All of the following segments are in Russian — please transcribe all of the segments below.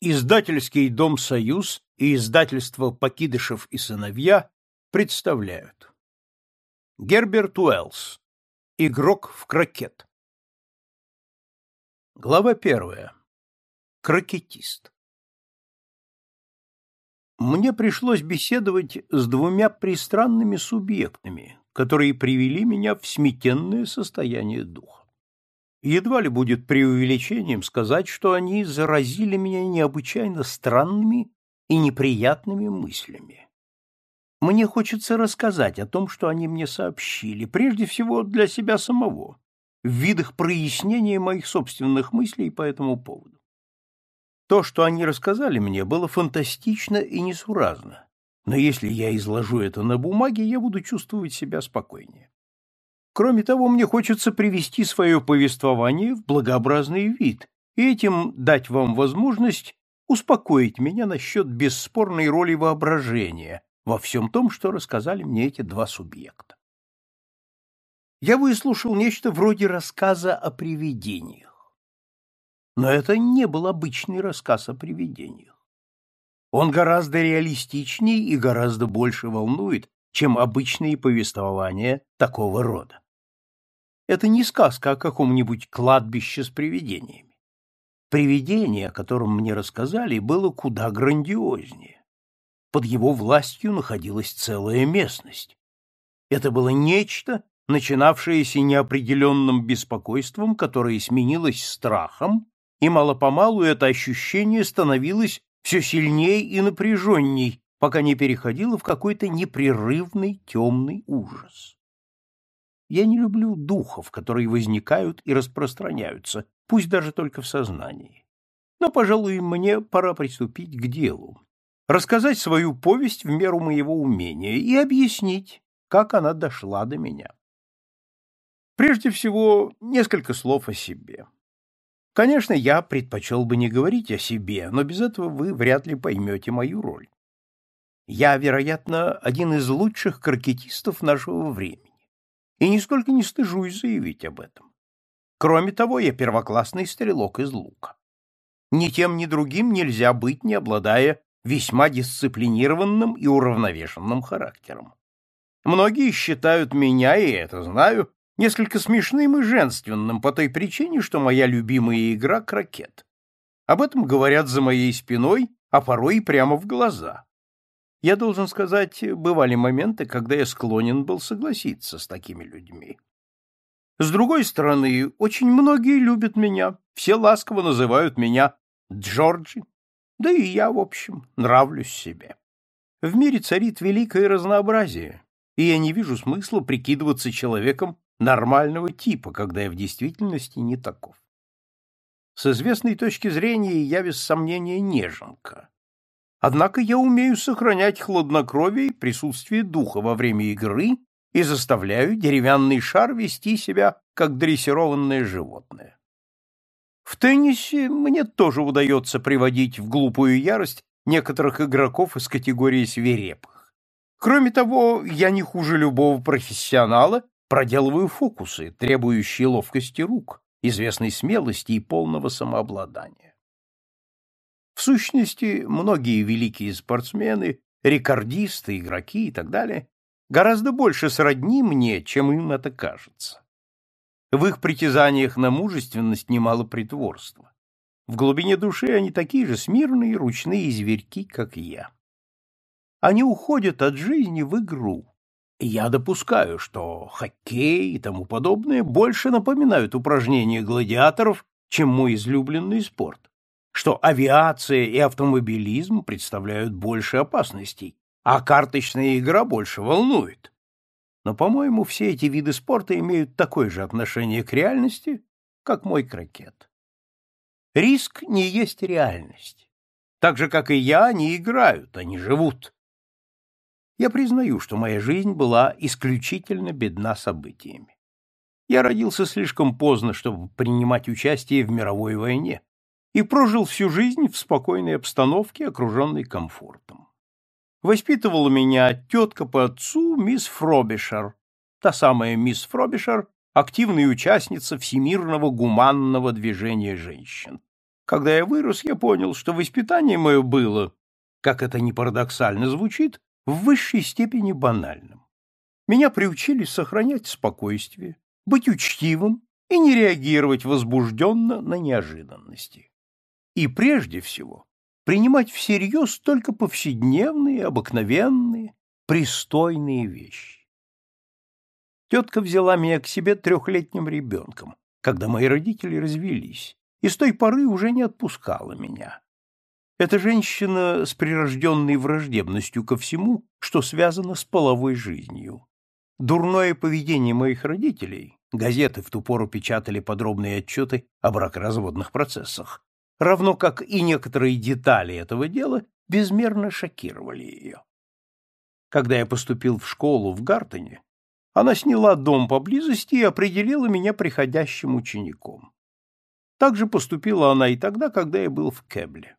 Издательский дом «Союз» и издательство «Покидышев и сыновья» представляют. Герберт Уэллс. Игрок в крокет. Глава первая. Крокетист. Мне пришлось беседовать с двумя пристранными субъектами, которые привели меня в смятенное состояние духа. Едва ли будет преувеличением сказать, что они заразили меня необычайно странными и неприятными мыслями. Мне хочется рассказать о том, что они мне сообщили, прежде всего для себя самого, в видах прояснения моих собственных мыслей по этому поводу. То, что они рассказали мне, было фантастично и несуразно, но если я изложу это на бумаге, я буду чувствовать себя спокойнее. Кроме того, мне хочется привести свое повествование в благообразный вид и этим дать вам возможность успокоить меня насчет бесспорной роли воображения во всем том, что рассказали мне эти два субъекта. Я выслушал нечто вроде рассказа о привидениях. Но это не был обычный рассказ о привидениях. Он гораздо реалистичнее и гораздо больше волнует, чем обычные повествования такого рода. Это не сказка о каком-нибудь кладбище с привидениями. Привидение, о котором мне рассказали, было куда грандиознее. Под его властью находилась целая местность. Это было нечто, начинавшееся неопределенным беспокойством, которое сменилось страхом, и мало-помалу это ощущение становилось все сильнее и напряженней, пока не переходило в какой-то непрерывный темный ужас. Я не люблю духов, которые возникают и распространяются, пусть даже только в сознании. Но, пожалуй, мне пора приступить к делу. Рассказать свою повесть в меру моего умения и объяснить, как она дошла до меня. Прежде всего, несколько слов о себе. Конечно, я предпочел бы не говорить о себе, но без этого вы вряд ли поймете мою роль. Я, вероятно, один из лучших крокетистов нашего времени и нисколько не стыжусь заявить об этом. Кроме того, я первоклассный стрелок из лука. Ни тем, ни другим нельзя быть, не обладая весьма дисциплинированным и уравновешенным характером. Многие считают меня, и это знаю, несколько смешным и женственным по той причине, что моя любимая игра — крокет. Об этом говорят за моей спиной, а порой и прямо в глаза. Я должен сказать, бывали моменты, когда я склонен был согласиться с такими людьми. С другой стороны, очень многие любят меня, все ласково называют меня Джорджи, да и я, в общем, нравлюсь себе. В мире царит великое разнообразие, и я не вижу смысла прикидываться человеком нормального типа, когда я в действительности не таков. С известной точки зрения я без сомнения неженка. Однако я умею сохранять хладнокровие и присутствие духа во время игры и заставляю деревянный шар вести себя как дрессированное животное. В теннисе мне тоже удается приводить в глупую ярость некоторых игроков из категории свирепых. Кроме того, я не хуже любого профессионала проделываю фокусы, требующие ловкости рук, известной смелости и полного самообладания. Сущности, многие великие спортсмены, рекордисты, игроки и так далее гораздо больше сродни мне, чем им это кажется. В их притязаниях на мужественность немало притворства. В глубине души они такие же смирные, ручные зверьки, как я. Они уходят от жизни в игру. И я допускаю, что хоккей и тому подобное больше напоминают упражнения гладиаторов, чем мой излюбленный спорт что авиация и автомобилизм представляют больше опасностей, а карточная игра больше волнует. Но, по-моему, все эти виды спорта имеют такое же отношение к реальности, как мой крокет. Риск не есть реальность. Так же, как и я, они играют, они живут. Я признаю, что моя жизнь была исключительно бедна событиями. Я родился слишком поздно, чтобы принимать участие в мировой войне и прожил всю жизнь в спокойной обстановке, окруженной комфортом. Воспитывала меня тетка по отцу мисс Фробишер, та самая мисс Фробишер, активная участница всемирного гуманного движения женщин. Когда я вырос, я понял, что воспитание мое было, как это ни парадоксально звучит, в высшей степени банальным. Меня приучили сохранять спокойствие, быть учтивым и не реагировать возбужденно на неожиданности. И прежде всего принимать всерьез только повседневные, обыкновенные, пристойные вещи. Тетка взяла меня к себе трехлетним ребенком, когда мои родители развелись, и с той поры уже не отпускала меня. Эта женщина с прирожденной враждебностью ко всему, что связано с половой жизнью. Дурное поведение моих родителей, газеты в ту пору печатали подробные отчеты о бракоразводных процессах, равно как и некоторые детали этого дела, безмерно шокировали ее. Когда я поступил в школу в Гартене, она сняла дом поблизости и определила меня приходящим учеником. Так же поступила она и тогда, когда я был в Кебле.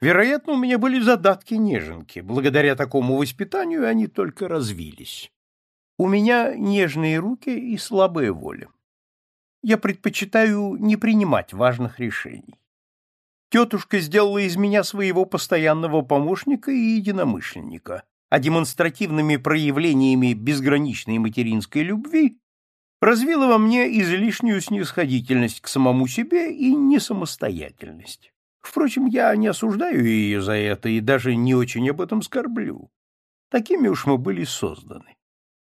Вероятно, у меня были задатки неженки. Благодаря такому воспитанию они только развились. У меня нежные руки и слабая воля. Я предпочитаю не принимать важных решений. Тетушка сделала из меня своего постоянного помощника и единомышленника, а демонстративными проявлениями безграничной материнской любви развила во мне излишнюю снисходительность к самому себе и несамостоятельность. Впрочем, я не осуждаю ее за это и даже не очень об этом скорблю. Такими уж мы были созданы.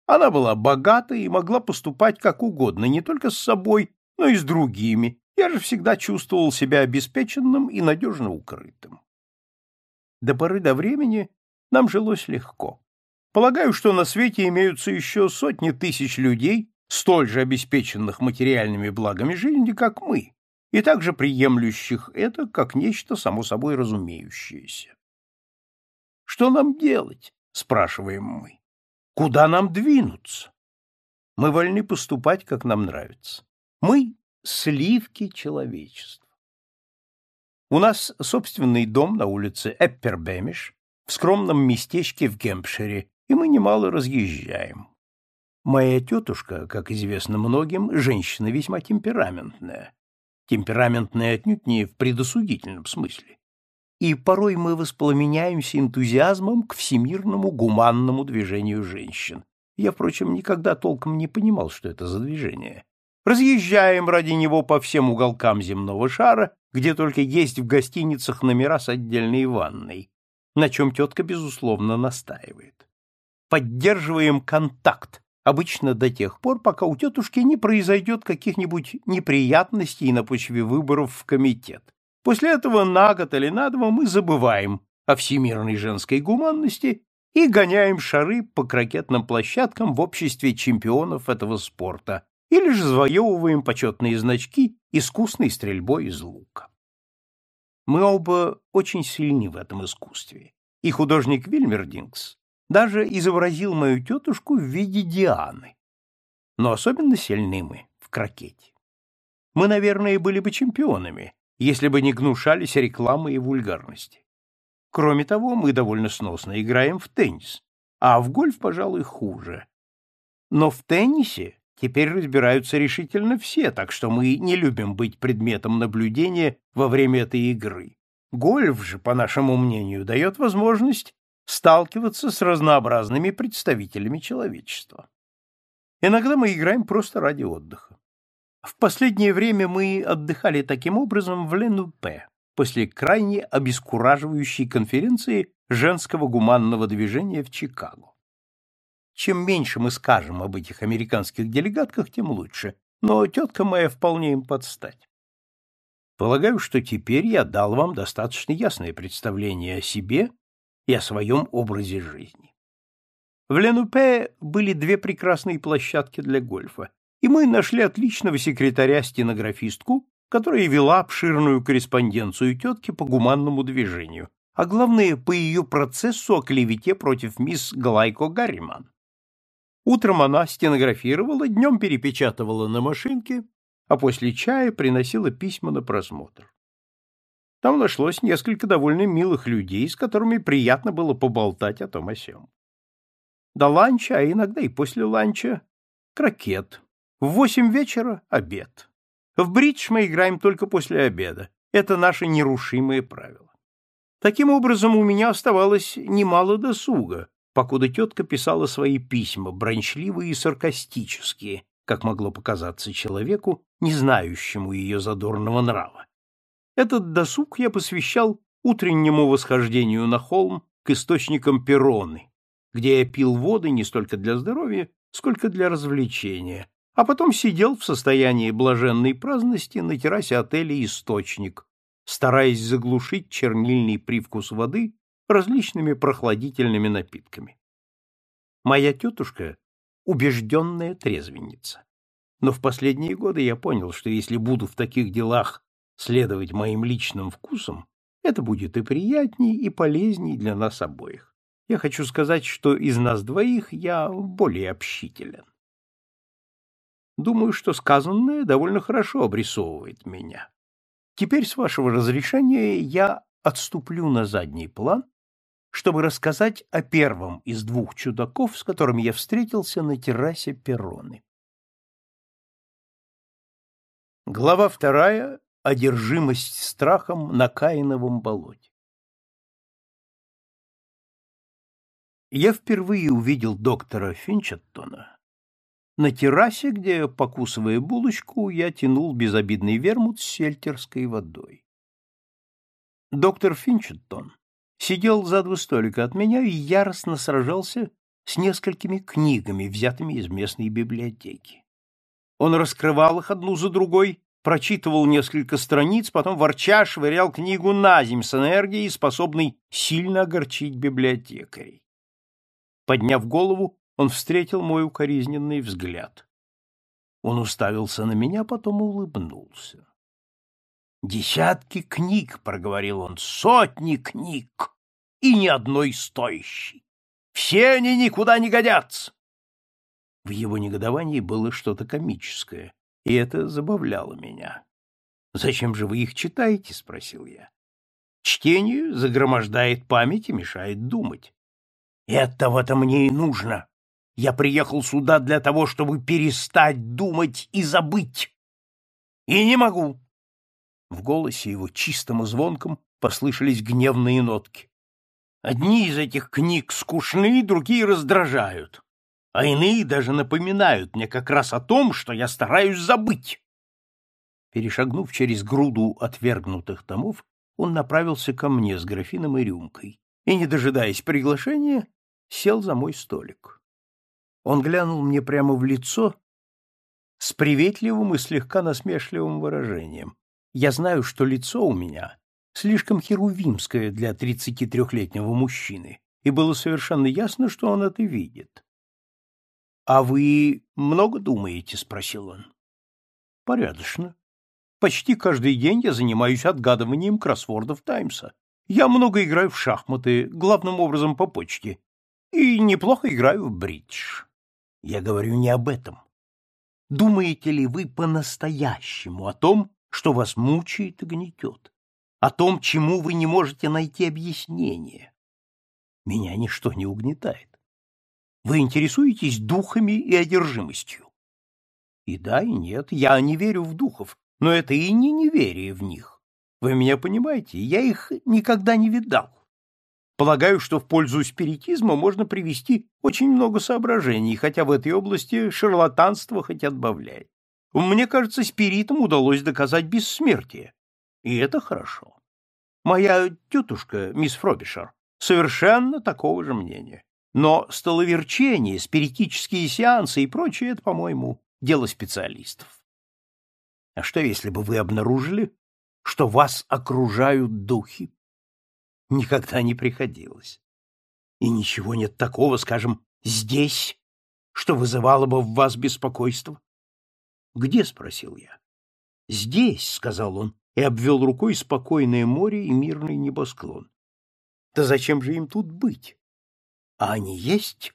Она была богата и могла поступать как угодно, не только с собой, но и с другими. Я же всегда чувствовал себя обеспеченным и надежно укрытым. До поры до времени нам жилось легко. Полагаю, что на свете имеются еще сотни тысяч людей, столь же обеспеченных материальными благами жизни, как мы, и также приемлющих это как нечто само собой разумеющееся. Что нам делать? спрашиваем мы. Куда нам двинуться? Мы вольны поступать, как нам нравится. Мы — сливки человечества. У нас собственный дом на улице Эппербемиш, в скромном местечке в Гемпшире, и мы немало разъезжаем. Моя тетушка, как известно многим, женщина весьма темпераментная. Темпераментная отнюдь не в предосудительном смысле и порой мы воспламеняемся энтузиазмом к всемирному гуманному движению женщин. Я, впрочем, никогда толком не понимал, что это за движение. Разъезжаем ради него по всем уголкам земного шара, где только есть в гостиницах номера с отдельной ванной, на чем тетка, безусловно, настаивает. Поддерживаем контакт, обычно до тех пор, пока у тетушки не произойдет каких-нибудь неприятностей на почве выборов в комитет. После этого на год или на два мы забываем о всемирной женской гуманности и гоняем шары по крокетным площадкам в обществе чемпионов этого спорта или же завоевываем почетные значки искусной стрельбой из лука. Мы оба очень сильны в этом искусстве, и художник Вильмердингс даже изобразил мою тетушку в виде Дианы. Но особенно сильны мы в крокете. Мы, наверное, были бы чемпионами, если бы не гнушались рекламы и вульгарности. Кроме того, мы довольно сносно играем в теннис, а в гольф, пожалуй, хуже. Но в теннисе теперь разбираются решительно все, так что мы не любим быть предметом наблюдения во время этой игры. Гольф же, по нашему мнению, дает возможность сталкиваться с разнообразными представителями человечества. Иногда мы играем просто ради отдыха. В последнее время мы отдыхали таким образом в Ленупе после крайне обескураживающей конференции женского гуманного движения в Чикаго. Чем меньше мы скажем об этих американских делегатках, тем лучше, но тетка моя вполне им подстать. Полагаю, что теперь я дал вам достаточно ясное представление о себе и о своем образе жизни. В Ленупе были две прекрасные площадки для гольфа, и мы нашли отличного секретаря-стенографистку, которая вела обширную корреспонденцию тетки по гуманному движению, а главное, по ее процессу о клевете против мисс Глайко Гарриман. Утром она стенографировала, днем перепечатывала на машинке, а после чая приносила письма на просмотр. Там нашлось несколько довольно милых людей, с которыми приятно было поболтать о том о сём. До ланча, а иногда и после ланча, крокет, в восемь вечера — обед. В бридж мы играем только после обеда. Это наше нерушимое правило. Таким образом, у меня оставалось немало досуга, покуда тетка писала свои письма, брончливые и саркастические, как могло показаться человеку, не знающему ее задорного нрава. Этот досуг я посвящал утреннему восхождению на холм к источникам Перроны, где я пил воды не столько для здоровья, сколько для развлечения, а потом сидел в состоянии блаженной праздности на террасе отеля «Источник», стараясь заглушить чернильный привкус воды различными прохладительными напитками. Моя тетушка — убежденная трезвенница. Но в последние годы я понял, что если буду в таких делах следовать моим личным вкусам, это будет и приятней, и полезней для нас обоих. Я хочу сказать, что из нас двоих я более общителен. Думаю, что сказанное довольно хорошо обрисовывает меня. Теперь, с вашего разрешения, я отступлю на задний план, чтобы рассказать о первом из двух чудаков, с которыми я встретился на террасе Перроны. Глава вторая одержимость страхом на Каиновом болоте. Я впервые увидел доктора Финчеттона на террасе, где, покусывая булочку, я тянул безобидный вермут с сельтерской водой. Доктор Финчеттон сидел за два столика от меня и яростно сражался с несколькими книгами, взятыми из местной библиотеки. Он раскрывал их одну за другой прочитывал несколько страниц, потом ворча швырял книгу на земь с энергией, способной сильно огорчить библиотекарей. Подняв голову, он встретил мой укоризненный взгляд. Он уставился на меня, потом улыбнулся. «Десятки книг», — проговорил он, — «сотни книг, и ни одной стоящей. Все они никуда не годятся». В его негодовании было что-то комическое и это забавляло меня. «Зачем же вы их читаете?» — спросил я. «Чтение загромождает память и мешает думать». «Этого-то мне и нужно. Я приехал сюда для того, чтобы перестать думать и забыть. И не могу». В голосе его, чистым и звонком, послышались гневные нотки. «Одни из этих книг скучны, другие раздражают а иные даже напоминают мне как раз о том, что я стараюсь забыть. Перешагнув через груду отвергнутых томов, он направился ко мне с графином и рюмкой и, не дожидаясь приглашения, сел за мой столик. Он глянул мне прямо в лицо с приветливым и слегка насмешливым выражением. Я знаю, что лицо у меня слишком херувимское для тридцати трехлетнего мужчины, и было совершенно ясно, что он это видит. «А вы много думаете?» — спросил он. «Порядочно. Почти каждый день я занимаюсь отгадыванием кроссвордов Таймса. Я много играю в шахматы, главным образом по почте, и неплохо играю в бридж. Я говорю не об этом. Думаете ли вы по-настоящему о том, что вас мучает и гнетет? О том, чему вы не можете найти объяснение? Меня ничто не угнетает. Вы интересуетесь духами и одержимостью? И да, и нет, я не верю в духов, но это и не неверие в них. Вы меня понимаете, я их никогда не видал. Полагаю, что в пользу спиритизма можно привести очень много соображений, хотя в этой области шарлатанство хоть отбавляй. Мне кажется, спиритам удалось доказать бессмертие. И это хорошо. Моя тетушка, мисс Фробишер, совершенно такого же мнения. Но столоверчение, спиритические сеансы и прочее — это, по-моему, дело специалистов. А что, если бы вы обнаружили, что вас окружают духи? Никогда не приходилось. И ничего нет такого, скажем, здесь, что вызывало бы в вас беспокойство? Где? — спросил я. Здесь, — сказал он, и обвел рукой спокойное море и мирный небосклон. Да зачем же им тут быть? А они есть?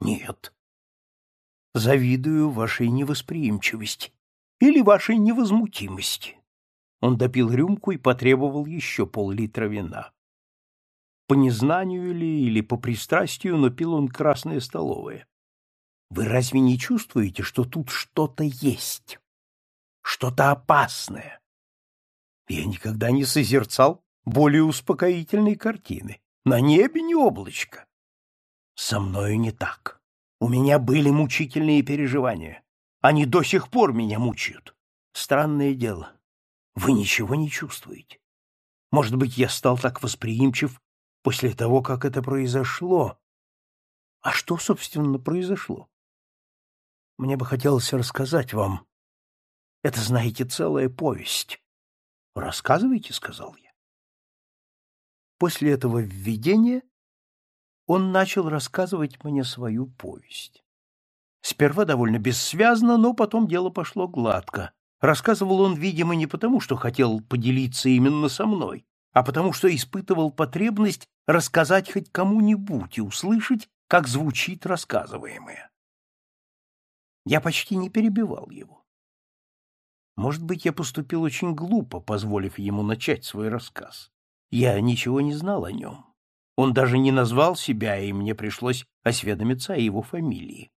Нет. Завидую вашей невосприимчивости или вашей невозмутимости. Он допил рюмку и потребовал еще пол-литра вина. По незнанию ли или по пристрастию, но пил он красное столовое. Вы разве не чувствуете, что тут что-то есть? Что-то опасное? Я никогда не созерцал более успокоительной картины. На небе не облачко. Со мною не так. У меня были мучительные переживания. Они до сих пор меня мучают. Странное дело. Вы ничего не чувствуете. Может быть, я стал так восприимчив после того, как это произошло. А что, собственно, произошло? Мне бы хотелось рассказать вам. Это, знаете, целая повесть. Рассказывайте, — сказал я. После этого введения он начал рассказывать мне свою повесть. Сперва довольно бессвязно, но потом дело пошло гладко. Рассказывал он, видимо, не потому, что хотел поделиться именно со мной, а потому что испытывал потребность рассказать хоть кому-нибудь и услышать, как звучит рассказываемое. Я почти не перебивал его. Может быть, я поступил очень глупо, позволив ему начать свой рассказ. Я ничего не знал о нем. Он даже не назвал себя, и мне пришлось осведомиться о его фамилии.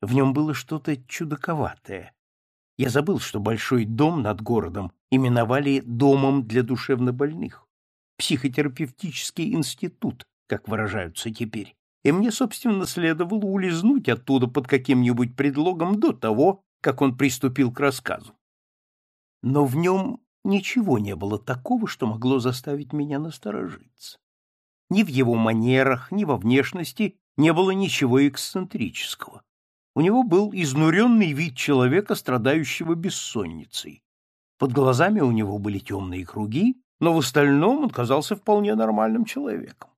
В нем было что-то чудаковатое. Я забыл, что большой дом над городом именовали «домом для душевнобольных», психотерапевтический институт, как выражаются теперь, и мне, собственно, следовало улизнуть оттуда под каким-нибудь предлогом до того, как он приступил к рассказу. Но в нем ничего не было такого, что могло заставить меня насторожиться. Ни в его манерах, ни во внешности не было ничего эксцентрического. У него был изнуренный вид человека, страдающего бессонницей. Под глазами у него были темные круги, но в остальном он казался вполне нормальным человеком.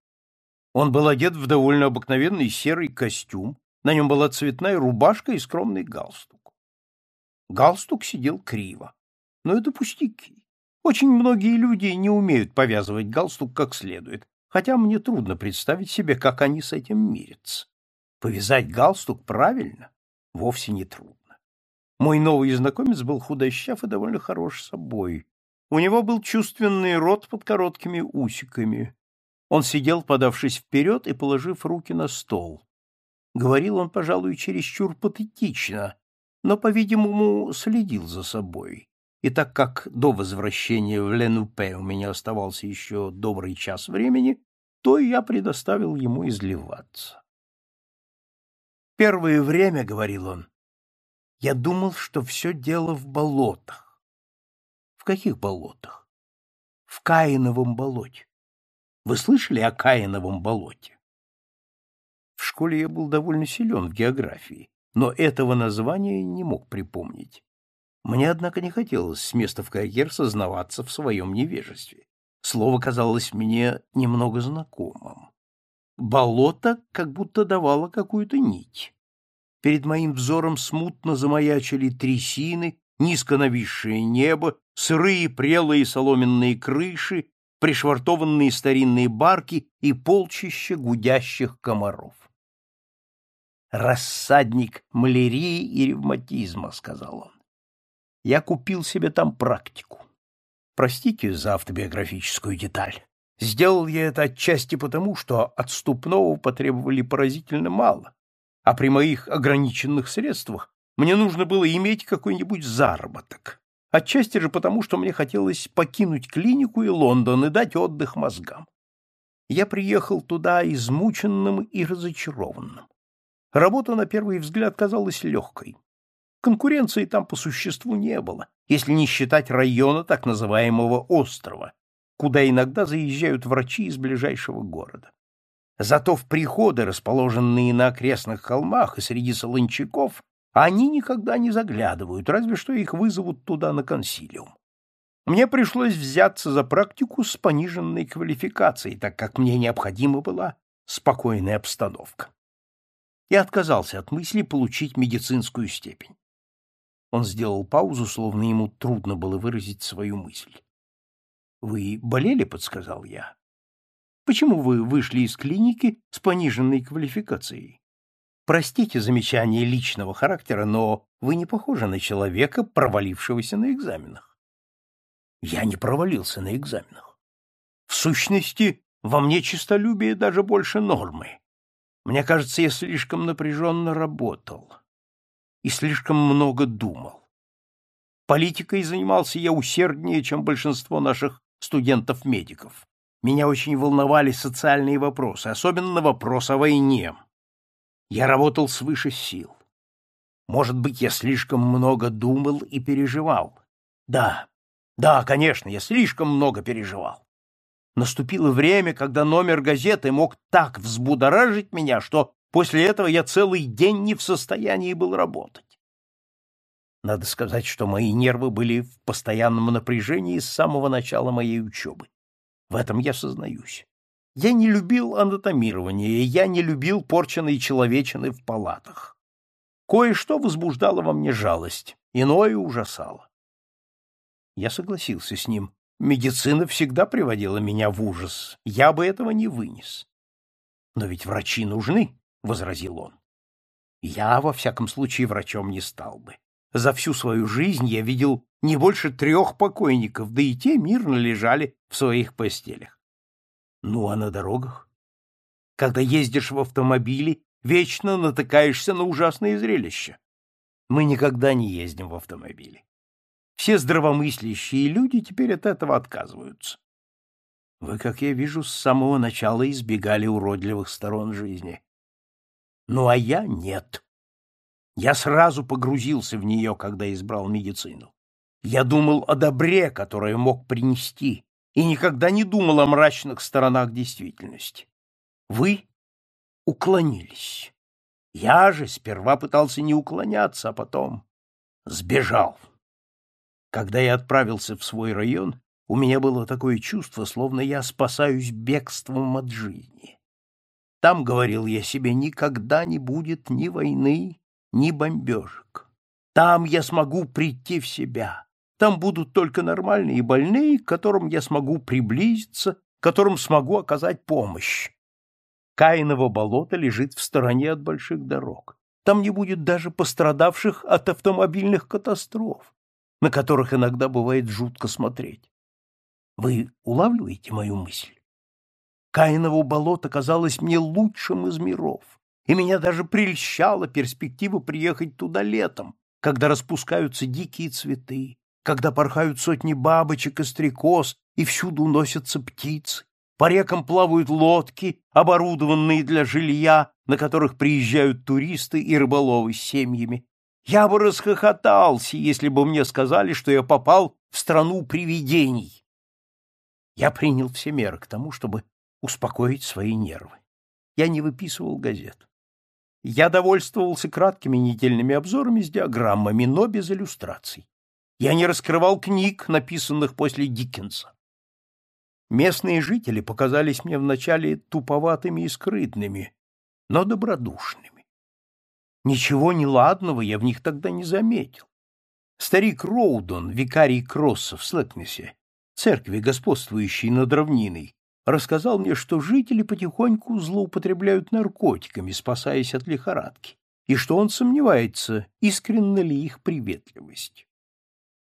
Он был одет в довольно обыкновенный серый костюм, на нем была цветная рубашка и скромный галстук. Галстук сидел криво. Но это пустяки. Очень многие люди не умеют повязывать галстук как следует, хотя мне трудно представить себе, как они с этим мирятся. Повязать галстук правильно вовсе не трудно. Мой новый знакомец был худощав и довольно хорош собой. У него был чувственный рот под короткими усиками. Он сидел, подавшись вперед и положив руки на стол. Говорил он, пожалуй, чересчур патетично, но, по-видимому, следил за собой. И так как до возвращения в Ленупе у меня оставался еще добрый час времени, то я предоставил ему изливаться. Первое время, — говорил он, — я думал, что все дело в болотах. В каких болотах? В Каиновом болоте. Вы слышали о Каиновом болоте? В школе я был довольно силен в географии, но этого названия не мог припомнить. Мне, однако, не хотелось с места в карьер сознаваться в своем невежестве. Слово казалось мне немного знакомым. Болото как будто давало какую-то нить. Перед моим взором смутно замаячили трясины, низко нависшее небо, сырые прелые соломенные крыши, пришвартованные старинные барки и полчища гудящих комаров. «Рассадник малярии и ревматизма», — сказал он. «Я купил себе там практику. Простите за автобиографическую деталь. Сделал я это отчасти потому, что отступного потребовали поразительно мало, а при моих ограниченных средствах мне нужно было иметь какой-нибудь заработок. Отчасти же потому, что мне хотелось покинуть клинику и Лондон и дать отдых мозгам. Я приехал туда измученным и разочарованным. Работа, на первый взгляд, казалась легкой. Конкуренции там по существу не было, если не считать района так называемого острова, куда иногда заезжают врачи из ближайшего города. Зато в приходы, расположенные на окрестных холмах и среди солончаков, они никогда не заглядывают, разве что их вызовут туда на консилиум. Мне пришлось взяться за практику с пониженной квалификацией, так как мне необходима была спокойная обстановка. Я отказался от мысли получить медицинскую степень. Он сделал паузу, словно ему трудно было выразить свою мысль. Вы болели, подсказал я. Почему вы вышли из клиники с пониженной квалификацией? Простите замечание личного характера, но вы не похожи на человека, провалившегося на экзаменах. Я не провалился на экзаменах. В сущности, во мне честолюбие даже больше нормы. Мне кажется, я слишком напряженно работал и слишком много думал. Политикой занимался я усерднее, чем большинство наших студентов-медиков. Меня очень волновали социальные вопросы, особенно вопрос о войне. Я работал свыше сил. Может быть, я слишком много думал и переживал. Да, да, конечно, я слишком много переживал. Наступило время, когда номер газеты мог так взбудоражить меня, что после этого я целый день не в состоянии был работать. Надо сказать, что мои нервы были в постоянном напряжении с самого начала моей учебы. В этом я сознаюсь. Я не любил анатомирование, я не любил порченной человечины в палатах. Кое-что возбуждало во мне жалость, иное ужасало. Я согласился с ним. Медицина всегда приводила меня в ужас. Я бы этого не вынес. Но ведь врачи нужны, — возразил он. Я, во всяком случае, врачом не стал бы. За всю свою жизнь я видел не больше трех покойников, да и те мирно лежали в своих постелях. Ну, а на дорогах? Когда ездишь в автомобиле, вечно натыкаешься на ужасные зрелища. Мы никогда не ездим в автомобиле. Все здравомыслящие люди теперь от этого отказываются. Вы, как я вижу, с самого начала избегали уродливых сторон жизни. Ну, а я нет. Я сразу погрузился в нее, когда избрал медицину. Я думал о добре, которое мог принести, и никогда не думал о мрачных сторонах действительности. Вы уклонились. Я же сперва пытался не уклоняться, а потом сбежал. Когда я отправился в свой район, у меня было такое чувство, словно я спасаюсь бегством от жизни. Там, говорил я себе, никогда не будет ни войны, ни бомбежек. Там я смогу прийти в себя. Там будут только нормальные больные, к которым я смогу приблизиться, которым смогу оказать помощь. Каиново болото лежит в стороне от больших дорог. Там не будет даже пострадавших от автомобильных катастроф, на которых иногда бывает жутко смотреть. Вы улавливаете мою мысль? Каиново болото казалось мне лучшим из миров и меня даже прельщала перспектива приехать туда летом, когда распускаются дикие цветы, когда порхают сотни бабочек и стрекоз, и всюду носятся птицы. По рекам плавают лодки, оборудованные для жилья, на которых приезжают туристы и рыболовы с семьями. Я бы расхохотался, если бы мне сказали, что я попал в страну привидений. Я принял все меры к тому, чтобы успокоить свои нервы. Я не выписывал газет. Я довольствовался краткими недельными обзорами с диаграммами, но без иллюстраций. Я не раскрывал книг, написанных после Диккенса. Местные жители показались мне вначале туповатыми и скрытными, но добродушными. Ничего неладного я в них тогда не заметил. Старик Роудон, викарий Кросса в Слэкнесе, церкви, господствующей над равниной, рассказал мне, что жители потихоньку злоупотребляют наркотиками, спасаясь от лихорадки, и что он сомневается, искренна ли их приветливость.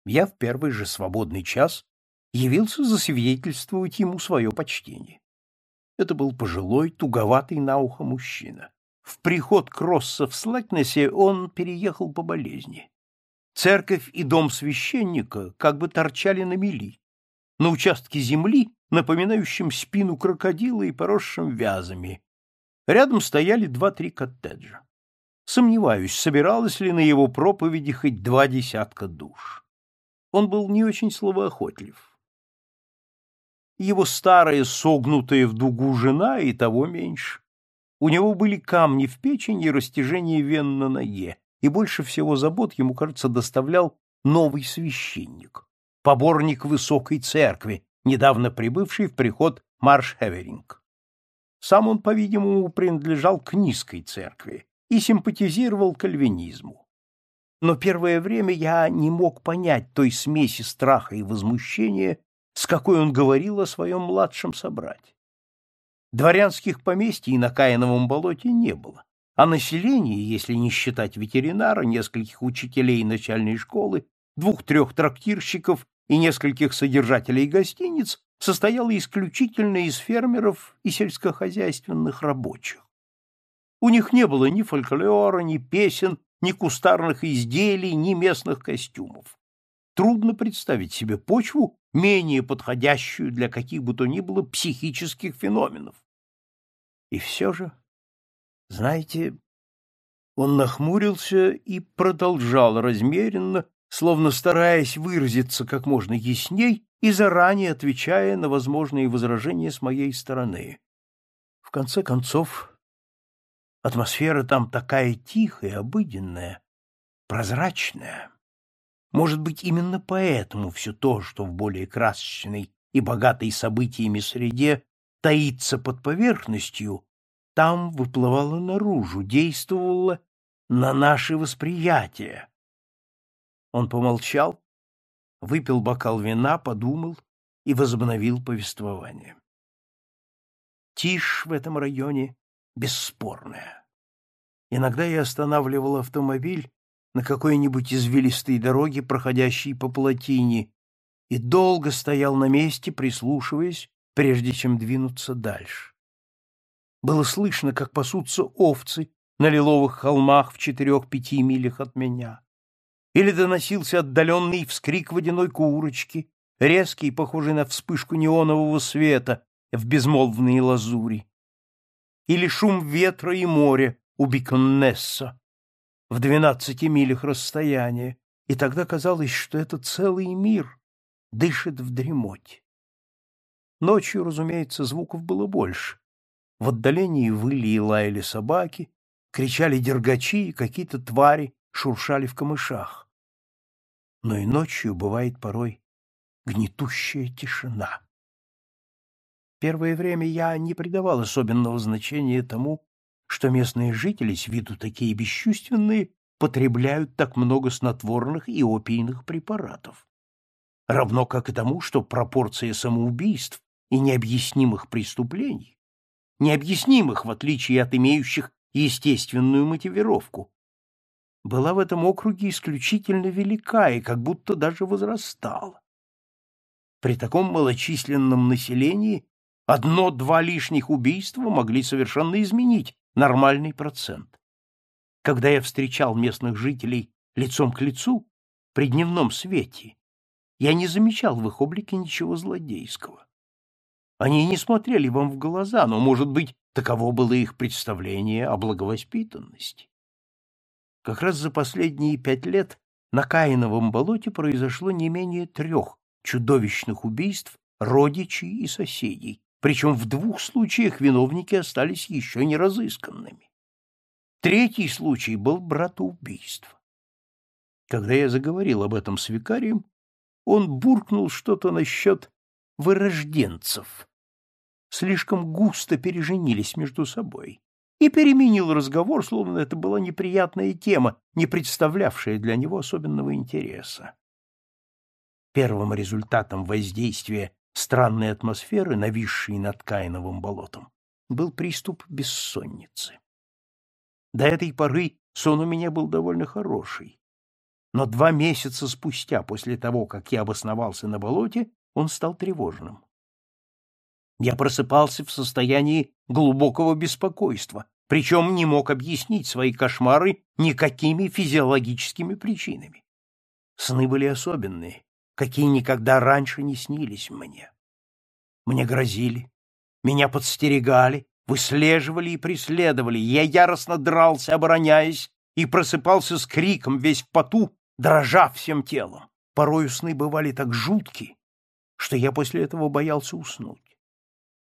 Я в первый же свободный час явился засвидетельствовать ему свое почтение. Это был пожилой, туговатый на ухо мужчина. В приход Кросса в Слакнесе он переехал по болезни. Церковь и дом священника как бы торчали на мели. На участке земли напоминающим спину крокодила и поросшим вязами. Рядом стояли два-три коттеджа. Сомневаюсь, собиралось ли на его проповеди хоть два десятка душ. Он был не очень словоохотлив. Его старая, согнутая в дугу жена и того меньше. У него были камни в печени и растяжение вен на ноге, и больше всего забот ему, кажется, доставлял новый священник, поборник высокой церкви, недавно прибывший в приход Марш Хеверинг. Сам он, по-видимому, принадлежал к низкой церкви и симпатизировал кальвинизму. Но первое время я не мог понять той смеси страха и возмущения, с какой он говорил о своем младшем собрате. Дворянских поместий на Каиновом болоте не было, а население, если не считать ветеринара, нескольких учителей начальной школы, двух-трех трактирщиков и нескольких содержателей гостиниц состояла исключительно из фермеров и сельскохозяйственных рабочих. У них не было ни фольклора, ни песен, ни кустарных изделий, ни местных костюмов. трудно представить себе почву, менее подходящую для каких бы то ни было психических феноменов. И все же, знаете, он нахмурился и продолжал размеренно, словно стараясь выразиться как можно ясней и заранее отвечая на возможные возражения с моей стороны. В конце концов, атмосфера там такая тихая, обыденная, прозрачная. Может быть, именно поэтому все то, что в более красочной и богатой событиями среде таится под поверхностью, там выплывало наружу, действовало на наше восприятие. Он помолчал, выпил бокал вина, подумал и возобновил повествование. Тишь в этом районе бесспорная. Иногда я останавливал автомобиль на какой-нибудь извилистой дороге, проходящей по плотине, и долго стоял на месте, прислушиваясь, прежде чем двинуться дальше. Было слышно, как пасутся овцы на лиловых холмах в четырех-пяти милях от меня. Или доносился отдаленный вскрик водяной курочки, резкий, похожий на вспышку неонового света в безмолвной лазури. Или шум ветра и моря у Биконнесса в двенадцати милях расстояния, и тогда казалось, что это целый мир дышит в дремоте. Ночью, разумеется, звуков было больше. В отдалении выли и лаяли собаки, кричали дергачи, и какие-то твари шуршали в камышах. Но и ночью бывает порой гнетущая тишина. Первое время я не придавал особенного значения тому, что местные жители, с виду такие бесчувственные, потребляют так много снотворных и опийных препаратов. Равно как и тому, что пропорция самоубийств и необъяснимых преступлений, необъяснимых в отличие от имеющих естественную мотивировку, была в этом округе исключительно велика и как будто даже возрастала. При таком малочисленном населении одно-два лишних убийства могли совершенно изменить нормальный процент. Когда я встречал местных жителей лицом к лицу, при дневном свете, я не замечал в их облике ничего злодейского. Они не смотрели вам в глаза, но, может быть, таково было их представление о благовоспитанности. Как раз за последние пять лет на Каиновом болоте произошло не менее трех чудовищных убийств родичей и соседей, причем в двух случаях виновники остались еще не разысканными. Третий случай был братоубийство. Когда я заговорил об этом с викарием, он буркнул что-то насчет вырожденцев. Слишком густо переженились между собой и переменил разговор, словно это была неприятная тема, не представлявшая для него особенного интереса. Первым результатом воздействия странной атмосферы, нависшей над Каиновым болотом, был приступ бессонницы. До этой поры сон у меня был довольно хороший, но два месяца спустя, после того, как я обосновался на болоте, он стал тревожным. Я просыпался в состоянии глубокого беспокойства, причем не мог объяснить свои кошмары никакими физиологическими причинами. Сны были особенные, какие никогда раньше не снились мне. Мне грозили, меня подстерегали, выслеживали и преследовали, я яростно дрался, обороняясь, и просыпался с криком, весь в поту, дрожа всем телом. Порою сны бывали так жуткие, что я после этого боялся уснуть.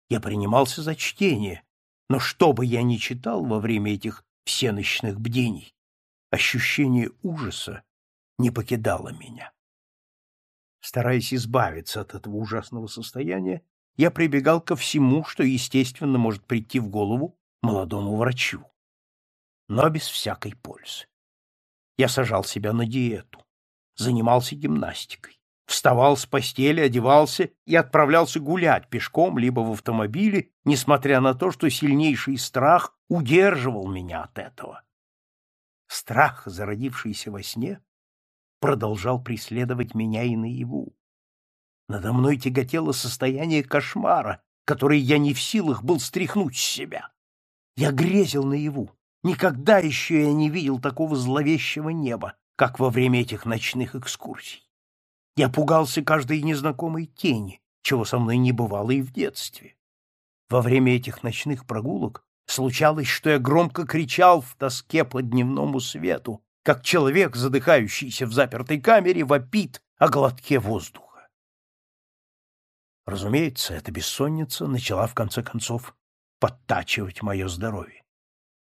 Я принимался за чтение, но что бы я ни читал во время этих всеночных бдений, ощущение ужаса не покидало меня. Стараясь избавиться от этого ужасного состояния, я прибегал ко всему, что, естественно, может прийти в голову молодому врачу. Но без всякой пользы. Я сажал себя на диету, занимался гимнастикой, вставал с постели, одевался и отправлялся гулять пешком либо в автомобиле, несмотря на то, что сильнейший страх удерживал меня от этого. Страх, зародившийся во сне, продолжал преследовать меня и наяву. Надо мной тяготело состояние кошмара, который я не в силах был стряхнуть с себя. Я грезил наяву. Никогда еще я не видел такого зловещего неба, как во время этих ночных экскурсий. Я пугался каждой незнакомой тени, чего со мной не бывало и в детстве. Во время этих ночных прогулок случалось, что я громко кричал в тоске по дневному свету, как человек, задыхающийся в запертой камере, вопит о глотке воздуха. Разумеется, эта бессонница начала в конце концов подтачивать мое здоровье.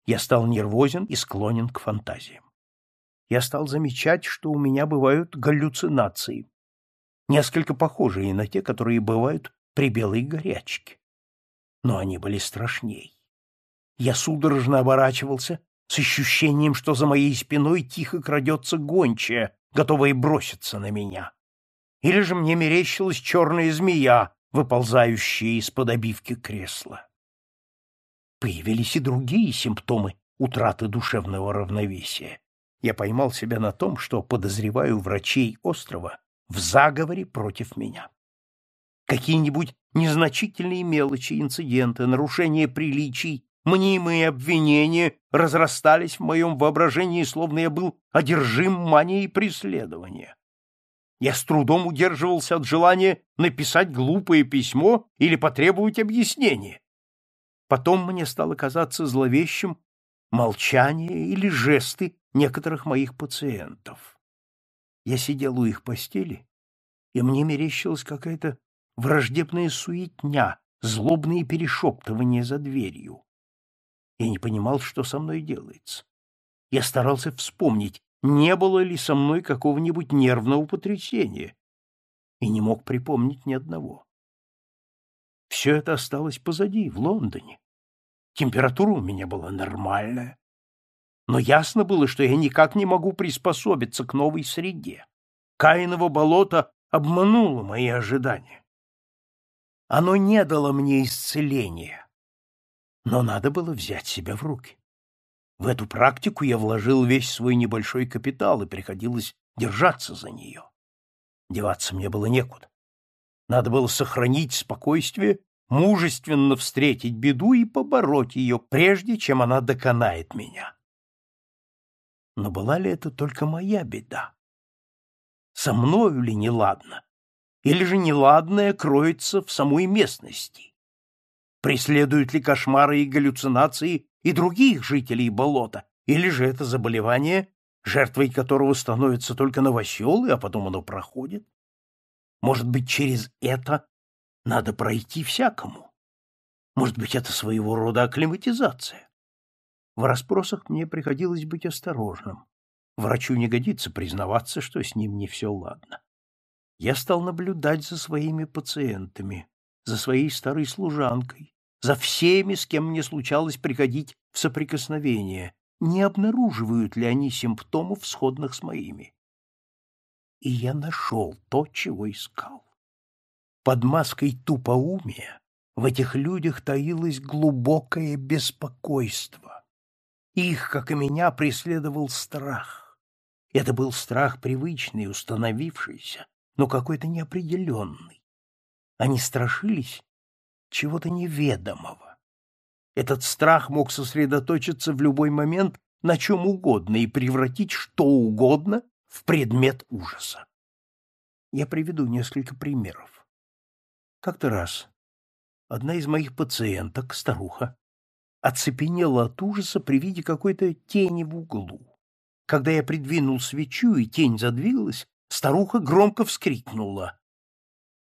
Я стал нервозен и склонен к фантазиям. Я стал замечать, что у меня бывают галлюцинации, несколько похожие на те, которые бывают при белой горячке. Но они были страшней. Я судорожно оборачивался с ощущением, что за моей спиной тихо крадется гончая, готовая броситься на меня. Или же мне мерещилась черная змея, выползающая из-под обивки кресла. Появились и другие симптомы утраты душевного равновесия. Я поймал себя на том, что подозреваю врачей острова в заговоре против меня. Какие-нибудь незначительные мелочи, инциденты, нарушения приличий, мнимые обвинения разрастались в моем воображении, словно я был одержим манией преследования. Я с трудом удерживался от желания написать глупое письмо или потребовать объяснения. Потом мне стало казаться зловещим молчание или жесты некоторых моих пациентов. Я сидел у их постели, и мне мерещилась какая-то враждебная суетня, злобные перешептывания за дверью. Я не понимал, что со мной делается. Я старался вспомнить, не было ли со мной какого-нибудь нервного потрясения, и не мог припомнить ни одного. Все это осталось позади, в Лондоне. Температура у меня была нормальная. Но ясно было, что я никак не могу приспособиться к новой среде. Каиново болото обмануло мои ожидания. Оно не дало мне исцеления. Но надо было взять себя в руки. В эту практику я вложил весь свой небольшой капитал, и приходилось держаться за нее. Деваться мне было некуда. Надо было сохранить спокойствие, мужественно встретить беду и побороть ее, прежде чем она доконает меня. Но была ли это только моя беда? Со мною ли неладно? Или же неладное кроется в самой местности? Преследуют ли кошмары и галлюцинации и других жителей болота? Или же это заболевание, жертвой которого становятся только новоселы, а потом оно проходит? Может быть, через это надо пройти всякому? Может быть, это своего рода акклиматизация? В расспросах мне приходилось быть осторожным. Врачу не годится признаваться, что с ним не все ладно. Я стал наблюдать за своими пациентами, за своей старой служанкой, за всеми, с кем мне случалось приходить в соприкосновение, не обнаруживают ли они симптомов, сходных с моими. И я нашел то, чего искал. Под маской тупоумия в этих людях таилось глубокое беспокойство. Их, как и меня, преследовал страх. Это был страх привычный, установившийся, но какой-то неопределенный. Они страшились чего-то неведомого. Этот страх мог сосредоточиться в любой момент на чем угодно и превратить что угодно в предмет ужаса. Я приведу несколько примеров. Как-то раз одна из моих пациенток, старуха, оцепенела от ужаса при виде какой-то тени в углу. Когда я придвинул свечу, и тень задвигалась, Старуха громко вскрикнула.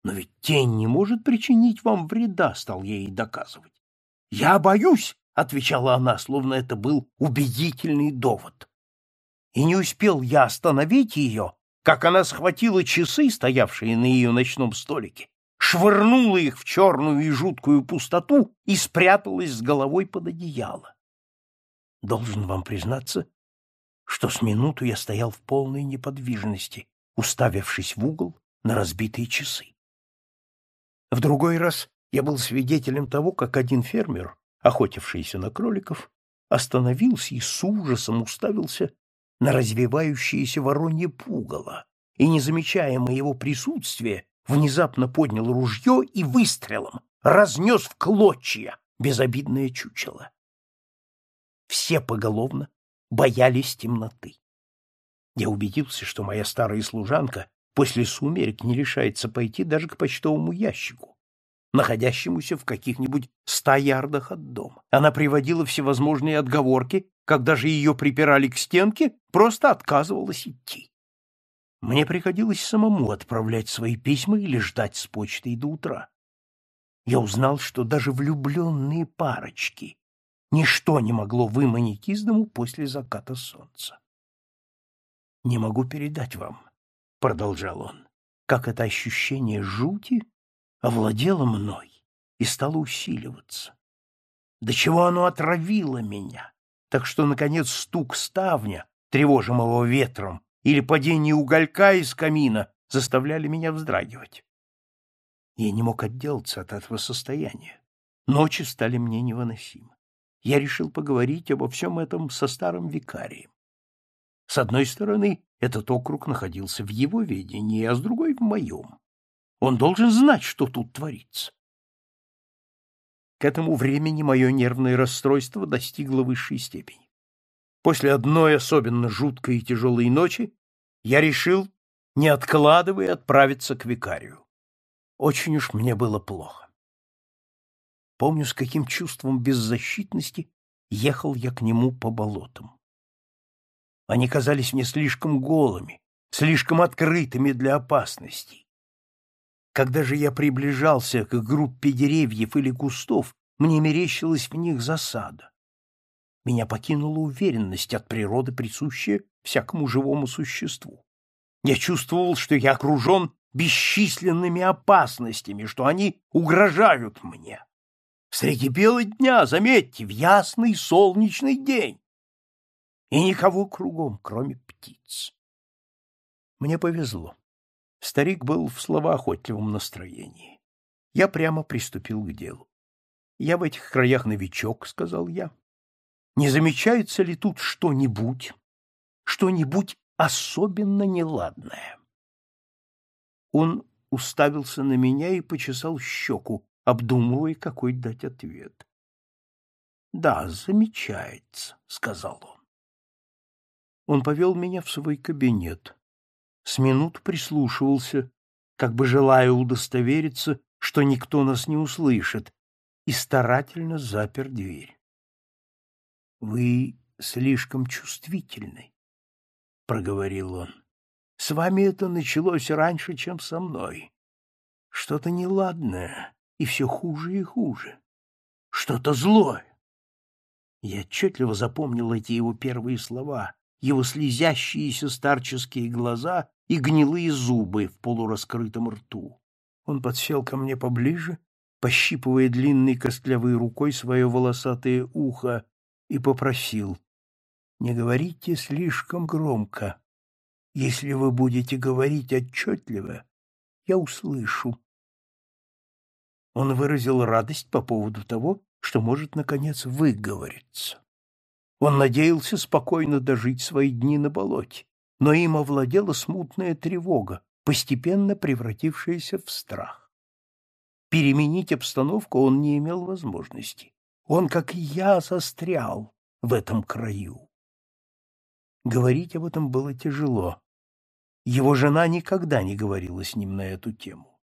«Но ведь тень не может причинить вам вреда», — стал я ей доказывать. «Я боюсь», — отвечала она, словно это был убедительный довод. И не успел я остановить ее, как она схватила часы, стоявшие на ее ночном столике, швырнула их в черную и жуткую пустоту и спряталась с головой под одеяло. Должен вам признаться, что с минуту я стоял в полной неподвижности, уставившись в угол на разбитые часы. В другой раз я был свидетелем того, как один фермер, охотившийся на кроликов, остановился и с ужасом уставился на развивающееся воронье пугало и, не замечая моего присутствия, внезапно поднял ружье и выстрелом разнес в клочья безобидное чучело. Все поголовно боялись темноты. Я убедился, что моя старая служанка после сумерек не решается пойти даже к почтовому ящику, находящемуся в каких-нибудь ста ярдах от дома. Она приводила всевозможные отговорки, когда же ее припирали к стенке, просто отказывалась идти. Мне приходилось самому отправлять свои письма или ждать с почтой до утра. Я узнал, что даже влюбленные парочки ничто не могло выманить из дому после заката солнца. «Не могу передать вам», — продолжал он, — «как это ощущение жути овладело мной и стало усиливаться. До чего оно отравило меня, так что, наконец, стук ставня, тревожимого ветром, или падение уголька из камина заставляли меня вздрагивать. Я не мог отделаться от этого состояния. Ночи стали мне невыносимы. Я решил поговорить обо всем этом со старым викарием. С одной стороны, этот округ находился в его ведении, а с другой — в моем. Он должен знать, что тут творится. К этому времени мое нервное расстройство достигло высшей степени. После одной особенно жуткой и тяжелой ночи я решил, не откладывая, отправиться к викарию. Очень уж мне было плохо. Помню, с каким чувством беззащитности ехал я к нему по болотам. Они казались мне слишком голыми, слишком открытыми для опасностей. Когда же я приближался к группе деревьев или кустов, мне мерещилась в них засада меня покинула уверенность от природы, присущая всякому живому существу. Я чувствовал, что я окружен бесчисленными опасностями, что они угрожают мне. Среди бела дня, заметьте, в ясный солнечный день. И никого кругом, кроме птиц. Мне повезло. Старик был в словоохотливом настроении. Я прямо приступил к делу. «Я в этих краях новичок», — сказал я. Не замечается ли тут что-нибудь, что-нибудь особенно неладное? Он уставился на меня и почесал щеку, обдумывая, какой дать ответ. — Да, замечается, — сказал он. Он повел меня в свой кабинет. С минут прислушивался, как бы желая удостовериться, что никто нас не услышит, и старательно запер дверь. Вы слишком чувствительны, проговорил он. С вами это началось раньше, чем со мной. Что-то неладное, и все хуже и хуже. Что-то злое. Я отчетливо запомнил эти его первые слова, его слезящиеся старческие глаза и гнилые зубы в полураскрытом рту. Он подсел ко мне поближе, пощипывая длинной костлявой рукой свое волосатое ухо, и попросил, «Не говорите слишком громко. Если вы будете говорить отчетливо, я услышу». Он выразил радость по поводу того, что может, наконец, выговориться. Он надеялся спокойно дожить свои дни на болоте, но им овладела смутная тревога, постепенно превратившаяся в страх. Переменить обстановку он не имел возможности. Он, как и я, застрял в этом краю. Говорить об этом было тяжело. Его жена никогда не говорила с ним на эту тему.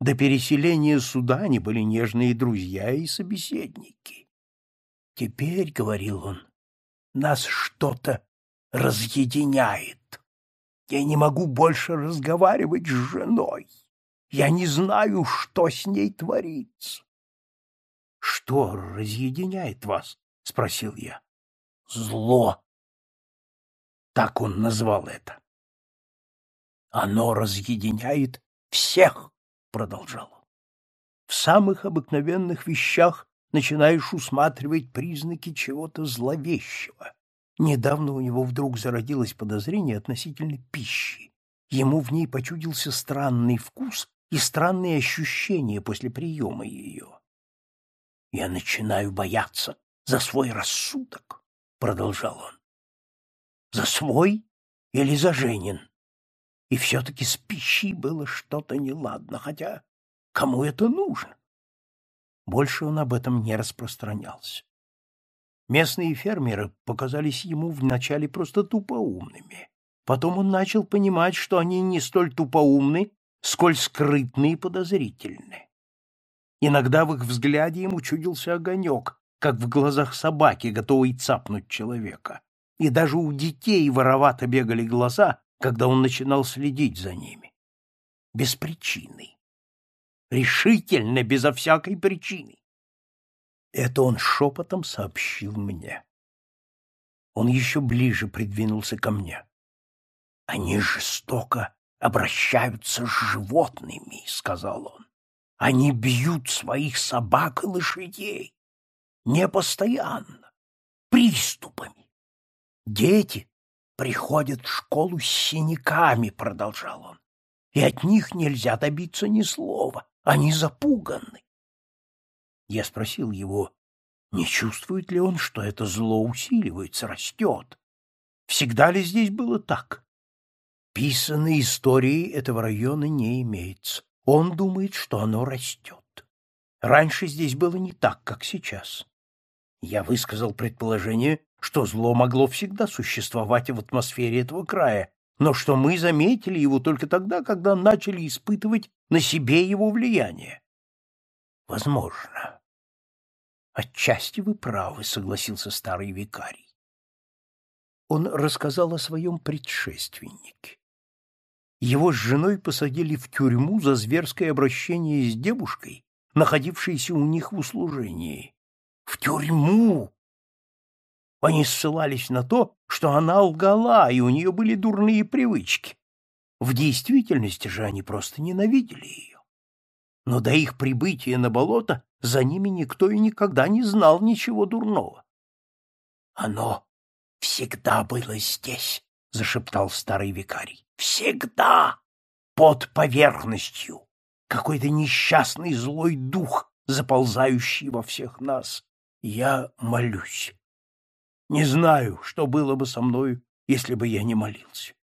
До переселения суда они были нежные друзья и собеседники. «Теперь, — говорил он, — нас что-то разъединяет. Я не могу больше разговаривать с женой. Я не знаю, что с ней творится. Что разъединяет вас? спросил я. Зло. Так он назвал это. Оно разъединяет всех, продолжал он. В самых обыкновенных вещах начинаешь усматривать признаки чего-то зловещего. Недавно у него вдруг зародилось подозрение относительно пищи. Ему в ней почудился странный вкус и странные ощущения после приема ее. Я начинаю бояться за свой рассудок, продолжал он. За свой или за Женин? И все-таки с пищей было что-то неладно, хотя кому это нужно? Больше он об этом не распространялся. Местные фермеры показались ему вначале просто тупоумными. Потом он начал понимать, что они не столь тупоумны, сколь скрытны и подозрительны. Иногда в их взгляде ему чудился огонек, как в глазах собаки, готовой цапнуть человека. И даже у детей воровато бегали глаза, когда он начинал следить за ними. Без причины. Решительно, безо всякой причины. Это он шепотом сообщил мне. Он еще ближе придвинулся ко мне. Они жестоко обращаются с животными, — сказал он. Они бьют своих собак и лошадей. Не постоянно, приступами. Дети приходят в школу с синяками, — продолжал он, — и от них нельзя добиться ни слова. Они запуганы. Я спросил его, не чувствует ли он, что это зло усиливается, растет? Всегда ли здесь было так? Писанной истории этого района не имеется. Он думает, что оно растет. Раньше здесь было не так, как сейчас. Я высказал предположение, что зло могло всегда существовать в атмосфере этого края, но что мы заметили его только тогда, когда начали испытывать на себе его влияние. Возможно. Отчасти вы правы, согласился старый викарий. Он рассказал о своем предшественнике. Его с женой посадили в тюрьму за зверское обращение с девушкой, находившейся у них в услужении. В тюрьму! Они ссылались на то, что она лгала, и у нее были дурные привычки. В действительности же они просто ненавидели ее. Но до их прибытия на болото за ними никто и никогда не знал ничего дурного. — Оно всегда было здесь, — зашептал старый викарий. — Всегда! Под поверхностью! Какой-то несчастный злой дух, заползающий во всех нас. Я молюсь. Не знаю, что было бы со мною, если бы я не молился.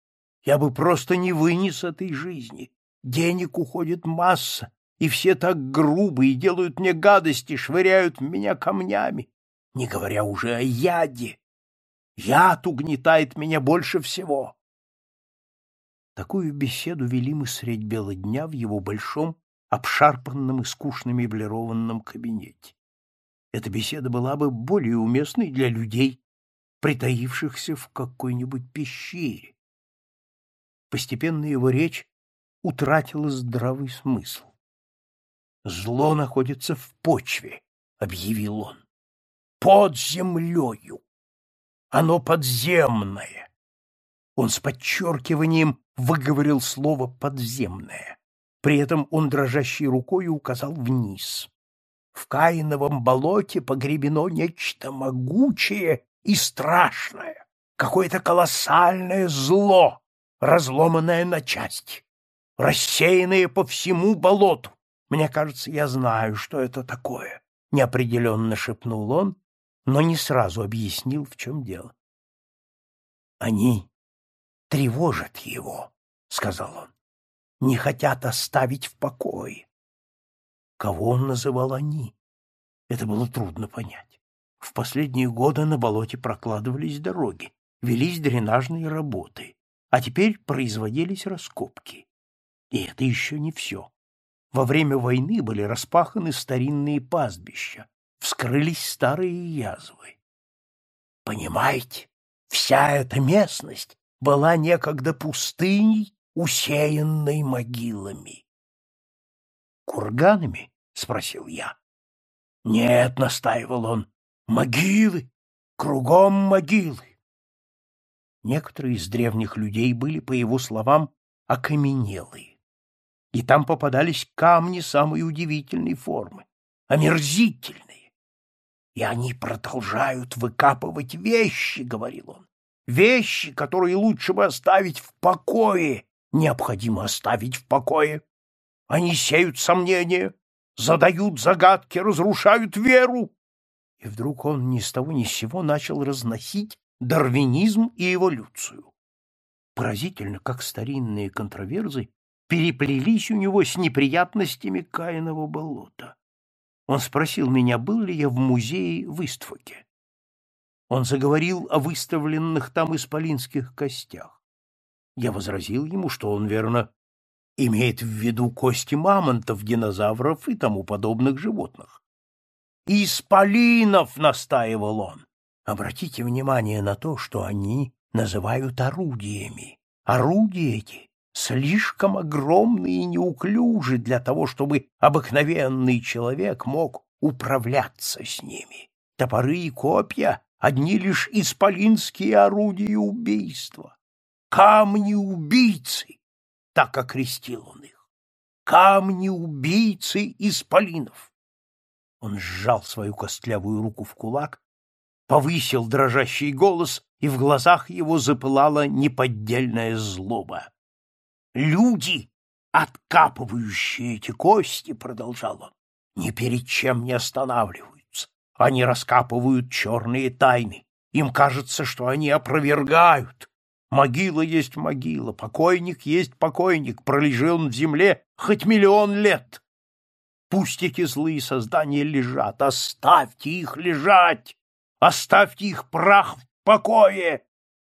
Я бы просто не вынес этой жизни. Денег уходит масса, и все так грубы и делают мне гадости, швыряют в меня камнями, не говоря уже о яде. Яд угнетает меня больше всего. Такую беседу вели мы средь бела дня в его большом, обшарпанном и скучно меблированном кабинете. Эта беседа была бы более уместной для людей, притаившихся в какой-нибудь пещере. Постепенно его речь утратила здравый смысл. «Зло находится в почве», — объявил он, — «под землею. Оно подземное». Он с подчеркиванием выговорил слово «подземное». При этом он дрожащей рукой указал вниз. В Каиновом болоте погребено нечто могучее и страшное, какое-то колоссальное зло, разломанное на части, рассеянное по всему болоту. Мне кажется, я знаю, что это такое, — неопределенно шепнул он, но не сразу объяснил, в чем дело. Они тревожат его, — сказал он, — не хотят оставить в покое. Кого он называл «они»? Это было трудно понять. В последние годы на болоте прокладывались дороги, велись дренажные работы, а теперь производились раскопки. И это еще не все. Во время войны были распаханы старинные пастбища, вскрылись старые язвы. Понимаете, вся эта местность была некогда пустыней, усеянной могилами. «Курганами?» — спросил я. «Нет», — настаивал он, Могилы! Кругом могилы! Некоторые из древних людей были, по его словам, окаменелые. И там попадались камни самой удивительной формы, омерзительные. И они продолжают выкапывать вещи, — говорил он. Вещи, которые лучше бы оставить в покое, необходимо оставить в покое. Они сеют сомнения, задают загадки, разрушают веру, и вдруг он ни с того ни с сего начал разносить дарвинизм и эволюцию. Поразительно, как старинные контроверзы переплелись у него с неприятностями Каиного болота. Он спросил меня, был ли я в музее в Истфоке. Он заговорил о выставленных там исполинских костях. Я возразил ему, что он, верно, имеет в виду кости мамонтов, динозавров и тому подобных животных. «Исполинов!» — настаивал он. Обратите внимание на то, что они называют орудиями. Орудия эти слишком огромны и неуклюжи для того, чтобы обыкновенный человек мог управляться с ними. Топоры и копья — одни лишь исполинские орудия убийства. Камни-убийцы, так окрестил он их. Камни-убийцы исполинов. Он сжал свою костлявую руку в кулак, повысил дрожащий голос, и в глазах его запылала неподдельная злоба. «Люди, откапывающие эти кости, — продолжал он, — ни перед чем не останавливаются. Они раскапывают черные тайны. Им кажется, что они опровергают. Могила есть могила, покойник есть покойник, пролежи он в земле хоть миллион лет. Пусть эти злые создания лежат, оставьте их лежать, оставьте их прах в покое.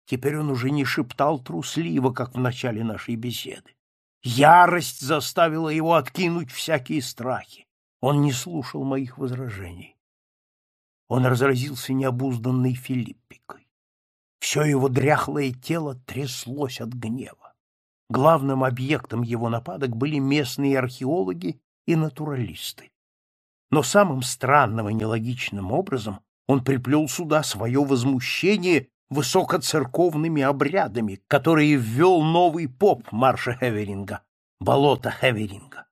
Теперь он уже не шептал трусливо, как в начале нашей беседы. Ярость заставила его откинуть всякие страхи. Он не слушал моих возражений. Он разразился необузданной филиппикой. Все его дряхлое тело тряслось от гнева. Главным объектом его нападок были местные археологи и натуралисты. Но самым странным и нелогичным образом он приплел сюда свое возмущение высокоцерковными обрядами, которые ввел новый поп марша Хеверинга, болото Хеверинга.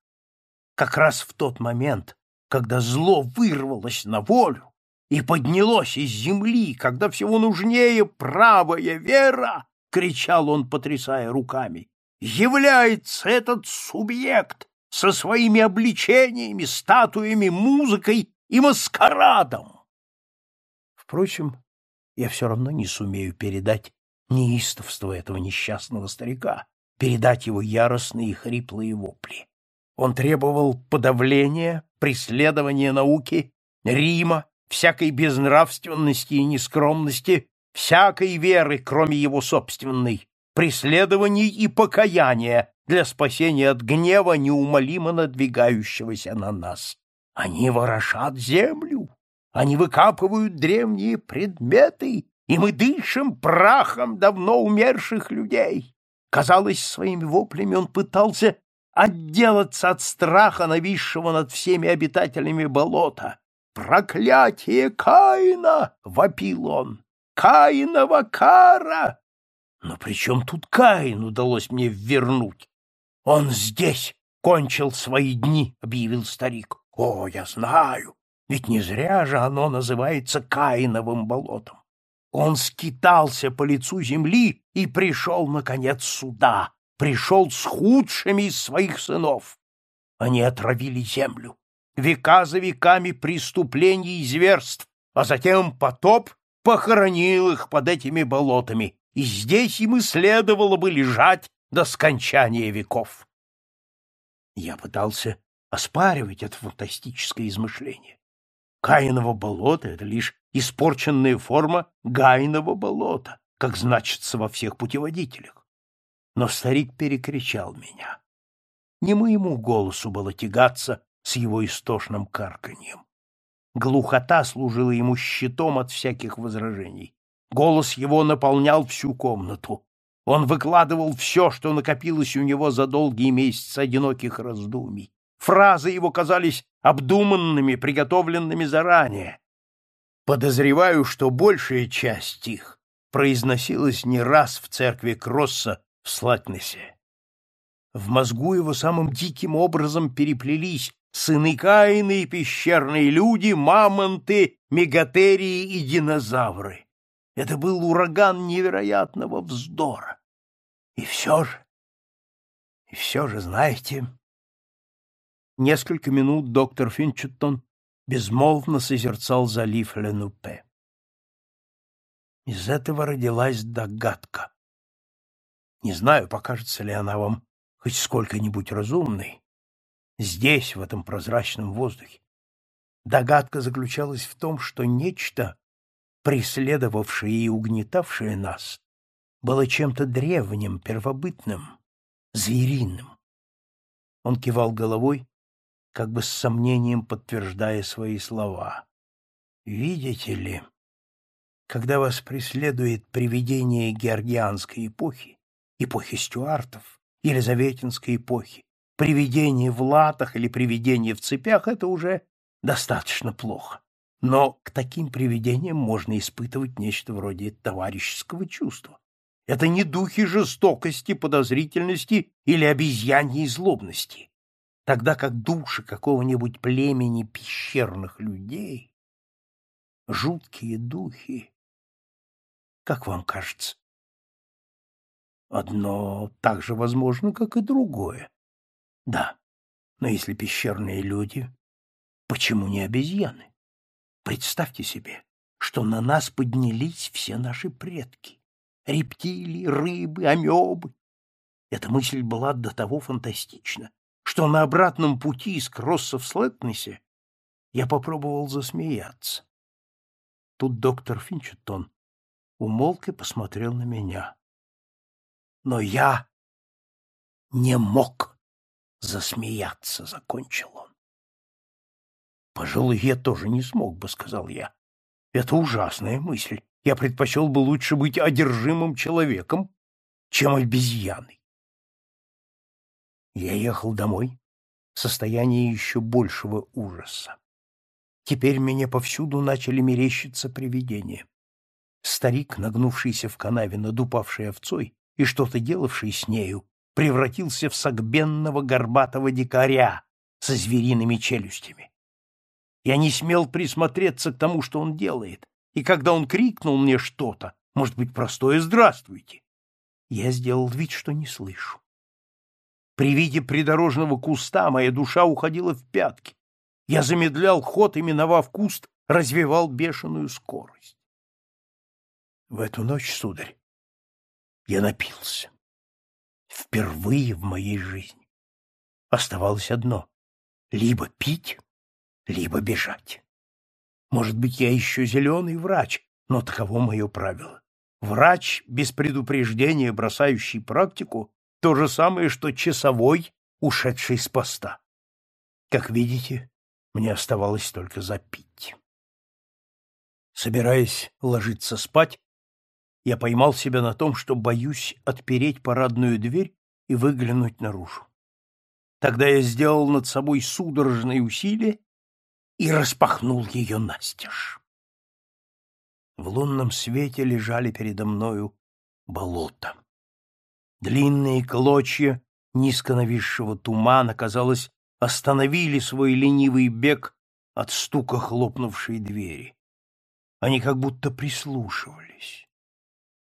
Как раз в тот момент, когда зло вырвалось на волю и поднялось из земли, когда всего нужнее правая вера, кричал он, потрясая руками, является этот субъект со своими обличениями, статуями, музыкой и маскарадом. Впрочем, я все равно не сумею передать неистовство этого несчастного старика, передать его яростные и хриплые вопли. Он требовал подавления, преследования науки, Рима, всякой безнравственности и нескромности, всякой веры, кроме его собственной, преследований и покаяния для спасения от гнева, неумолимо надвигающегося на нас. Они ворошат землю, они выкапывают древние предметы, и мы дышим прахом давно умерших людей. Казалось, своими воплями он пытался отделаться от страха, нависшего над всеми обитателями болота. «Проклятие Каина!» — вопил он. «Каинова кара!» Но при чем тут Каин удалось мне вернуть? Он здесь кончил свои дни, — объявил старик. О, я знаю, ведь не зря же оно называется Каиновым болотом. Он скитался по лицу земли и пришел, наконец, сюда, пришел с худшими из своих сынов. Они отравили землю, века за веками преступлений и зверств, а затем потоп похоронил их под этими болотами, и здесь им и следовало бы лежать до скончания веков. Я пытался оспаривать это фантастическое измышление. Каиново болото — это лишь испорченная форма Гайного болота, как значится во всех путеводителях. Но старик перекричал меня. Не моему голосу было тягаться с его истошным карканьем. Глухота служила ему щитом от всяких возражений. Голос его наполнял всю комнату. Он выкладывал все, что накопилось у него за долгие месяцы одиноких раздумий. Фразы его казались обдуманными, приготовленными заранее. Подозреваю, что большая часть их произносилась не раз в церкви Кросса в Слатнесе. В мозгу его самым диким образом переплелись сыны Каины и пещерные люди, мамонты, мегатерии и динозавры. Это был ураган невероятного вздора. И все же, и все же, знаете, Несколько минут доктор Финчеттон безмолвно созерцал залив Ленупе. Из этого родилась догадка. Не знаю, покажется ли она вам хоть сколько-нибудь разумной. Здесь, в этом прозрачном воздухе. Догадка заключалась в том, что нечто, преследовавшее и угнетавшее нас, было чем-то древним, первобытным, звериным. Он кивал головой, как бы с сомнением подтверждая свои слова. «Видите ли, когда вас преследует привидение георгианской эпохи, эпохи стюартов, елизаветинской эпохи, привидение в латах или привидение в цепях — это уже достаточно плохо. Но к таким привидениям можно испытывать нечто вроде товарищеского чувства. Это не духи жестокости, подозрительности или обезьяньей злобности. Тогда как души какого-нибудь племени пещерных людей, жуткие духи, как вам кажется? Одно так же возможно, как и другое. Да, но если пещерные люди, почему не обезьяны? Представьте себе, что на нас поднялись все наши предки. Рептилии, рыбы, амебы. Эта мысль была до того фантастична, что на обратном пути из Кросса в Слетнесе я попробовал засмеяться. Тут доктор Финчеттон умолк и посмотрел на меня. Но я не мог засмеяться, закончил он. Пожалуй, я тоже не смог бы, сказал я. Это ужасная мысль. Я предпочел бы лучше быть одержимым человеком, чем обезьяной. Я ехал домой в состоянии еще большего ужаса. Теперь меня повсюду начали мерещиться привидения. Старик, нагнувшийся в канаве над упавшей овцой и что-то делавший с нею, превратился в согбенного горбатого дикаря со звериными челюстями. Я не смел присмотреться к тому, что он делает, и когда он крикнул мне что-то, может быть, простое «здравствуйте», я сделал вид, что не слышу. При виде придорожного куста моя душа уходила в пятки. Я замедлял ход и, миновав куст, развивал бешеную скорость. В эту ночь, сударь, я напился. Впервые в моей жизни. Оставалось одно — либо пить, либо бежать. Может быть, я еще зеленый врач, но таково мое правило. Врач, без предупреждения бросающий практику, то же самое, что часовой, ушедший с поста. Как видите, мне оставалось только запить. Собираясь ложиться спать, я поймал себя на том, что боюсь отпереть парадную дверь и выглянуть наружу. Тогда я сделал над собой судорожные усилия и распахнул ее настежь. В лунном свете лежали передо мною болота. Длинные клочья низко нависшего тумана, казалось, остановили свой ленивый бег от стука хлопнувшей двери. Они как будто прислушивались.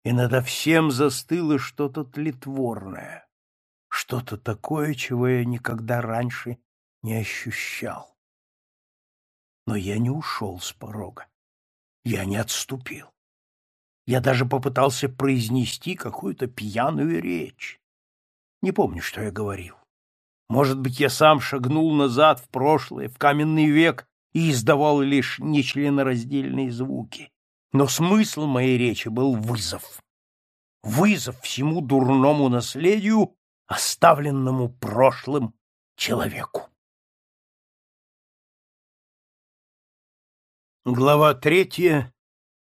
И над всем застыло что-то тлетворное, что-то такое, чего я никогда раньше не ощущал. Но я не ушел с порога. Я не отступил. Я даже попытался произнести какую-то пьяную речь. Не помню, что я говорил. Может быть, я сам шагнул назад в прошлое, в каменный век, и издавал лишь нечленораздельные звуки. Но смысл моей речи был вызов. Вызов всему дурному наследию, оставленному прошлым человеку. Глава третья.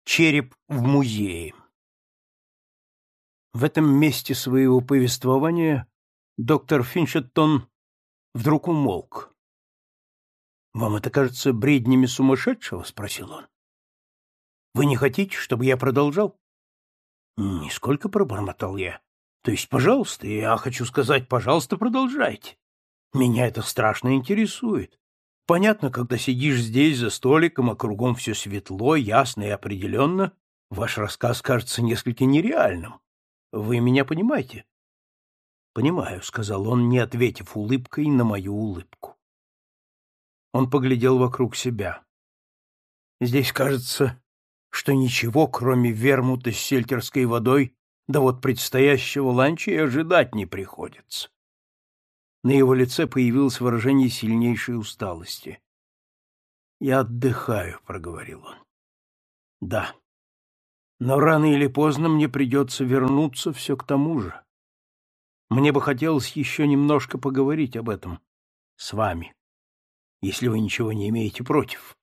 Череп в музее. В этом месте своего повествования доктор Финчеттон вдруг умолк. «Вам это кажется бреднями сумасшедшего?» — спросил он. «Вы не хотите, чтобы я продолжал?» «Нисколько пробормотал я. То есть, пожалуйста, я хочу сказать, пожалуйста, продолжайте. Меня это страшно интересует. Понятно, когда сидишь здесь за столиком, а кругом все светло, ясно и определенно, ваш рассказ кажется несколько нереальным. Вы меня понимаете? Понимаю, сказал он, не ответив улыбкой на мою улыбку. Он поглядел вокруг себя. Здесь кажется, что ничего, кроме вермута с сельтерской водой, да вот предстоящего ланча и ожидать не приходится. На его лице появилось выражение сильнейшей усталости. «Я отдыхаю», — проговорил он. «Да, Но рано или поздно мне придется вернуться все к тому же. Мне бы хотелось еще немножко поговорить об этом с вами, если вы ничего не имеете против.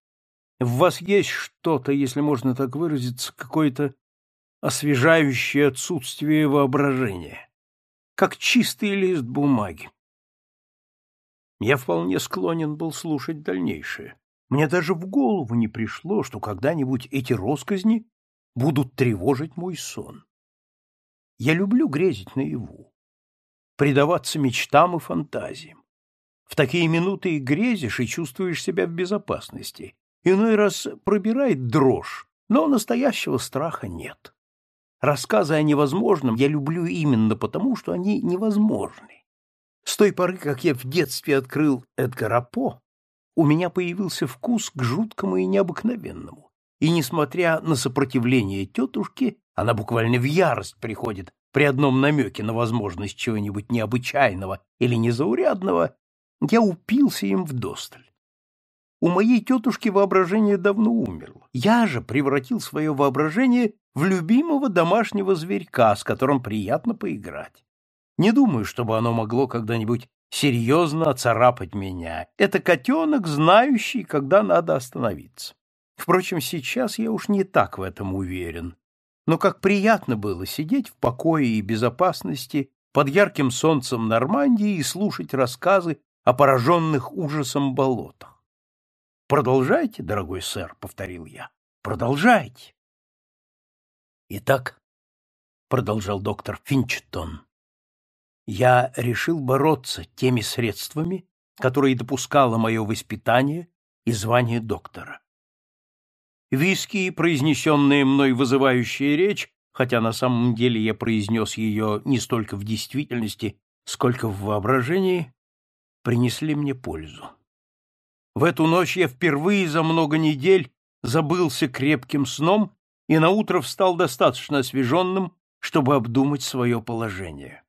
В вас есть что-то, если можно так выразиться, какое-то освежающее отсутствие воображения, как чистый лист бумаги. Я вполне склонен был слушать дальнейшее. Мне даже в голову не пришло, что когда-нибудь эти росказни будут тревожить мой сон. Я люблю грезить наяву, предаваться мечтам и фантазиям. В такие минуты и грезишь, и чувствуешь себя в безопасности. Иной раз пробирает дрожь, но настоящего страха нет. Рассказы о невозможном я люблю именно потому, что они невозможны. С той поры, как я в детстве открыл Эдгара По, у меня появился вкус к жуткому и необыкновенному. И, несмотря на сопротивление тетушки, она буквально в ярость приходит при одном намеке на возможность чего-нибудь необычайного или незаурядного, я упился им вдосталь. У моей тетушки воображение давно умерло. Я же превратил свое воображение в любимого домашнего зверька, с которым приятно поиграть. Не думаю, чтобы оно могло когда-нибудь серьезно оцарапать меня. Это котенок, знающий, когда надо остановиться. Впрочем, сейчас я уж не так в этом уверен. Но как приятно было сидеть в покое и безопасности под ярким солнцем Нормандии и слушать рассказы о пораженных ужасом болотах. «Продолжайте, дорогой сэр», — повторил я, — «продолжайте». «Итак», — продолжал доктор Финчтон, — «я решил бороться теми средствами, которые допускало мое воспитание и звание доктора. Виски, произнесенная мной вызывающая речь, хотя на самом деле я произнес ее не столько в действительности, сколько в воображении, принесли мне пользу. В эту ночь я впервые за много недель забылся крепким сном и наутро встал достаточно освеженным, чтобы обдумать свое положение.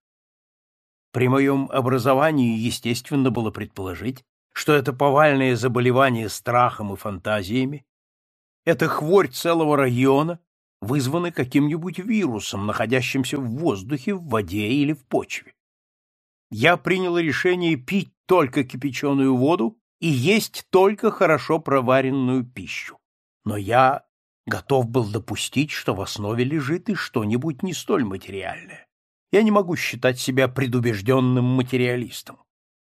При моем образовании, естественно, было предположить, что это повальное заболевание страхом и фантазиями, это хворь целого района, вызваны каким-нибудь вирусом, находящимся в воздухе, в воде или в почве. Я принял решение пить только кипяченую воду и есть только хорошо проваренную пищу. Но я готов был допустить, что в основе лежит и что-нибудь не столь материальное. Я не могу считать себя предубежденным материалистом.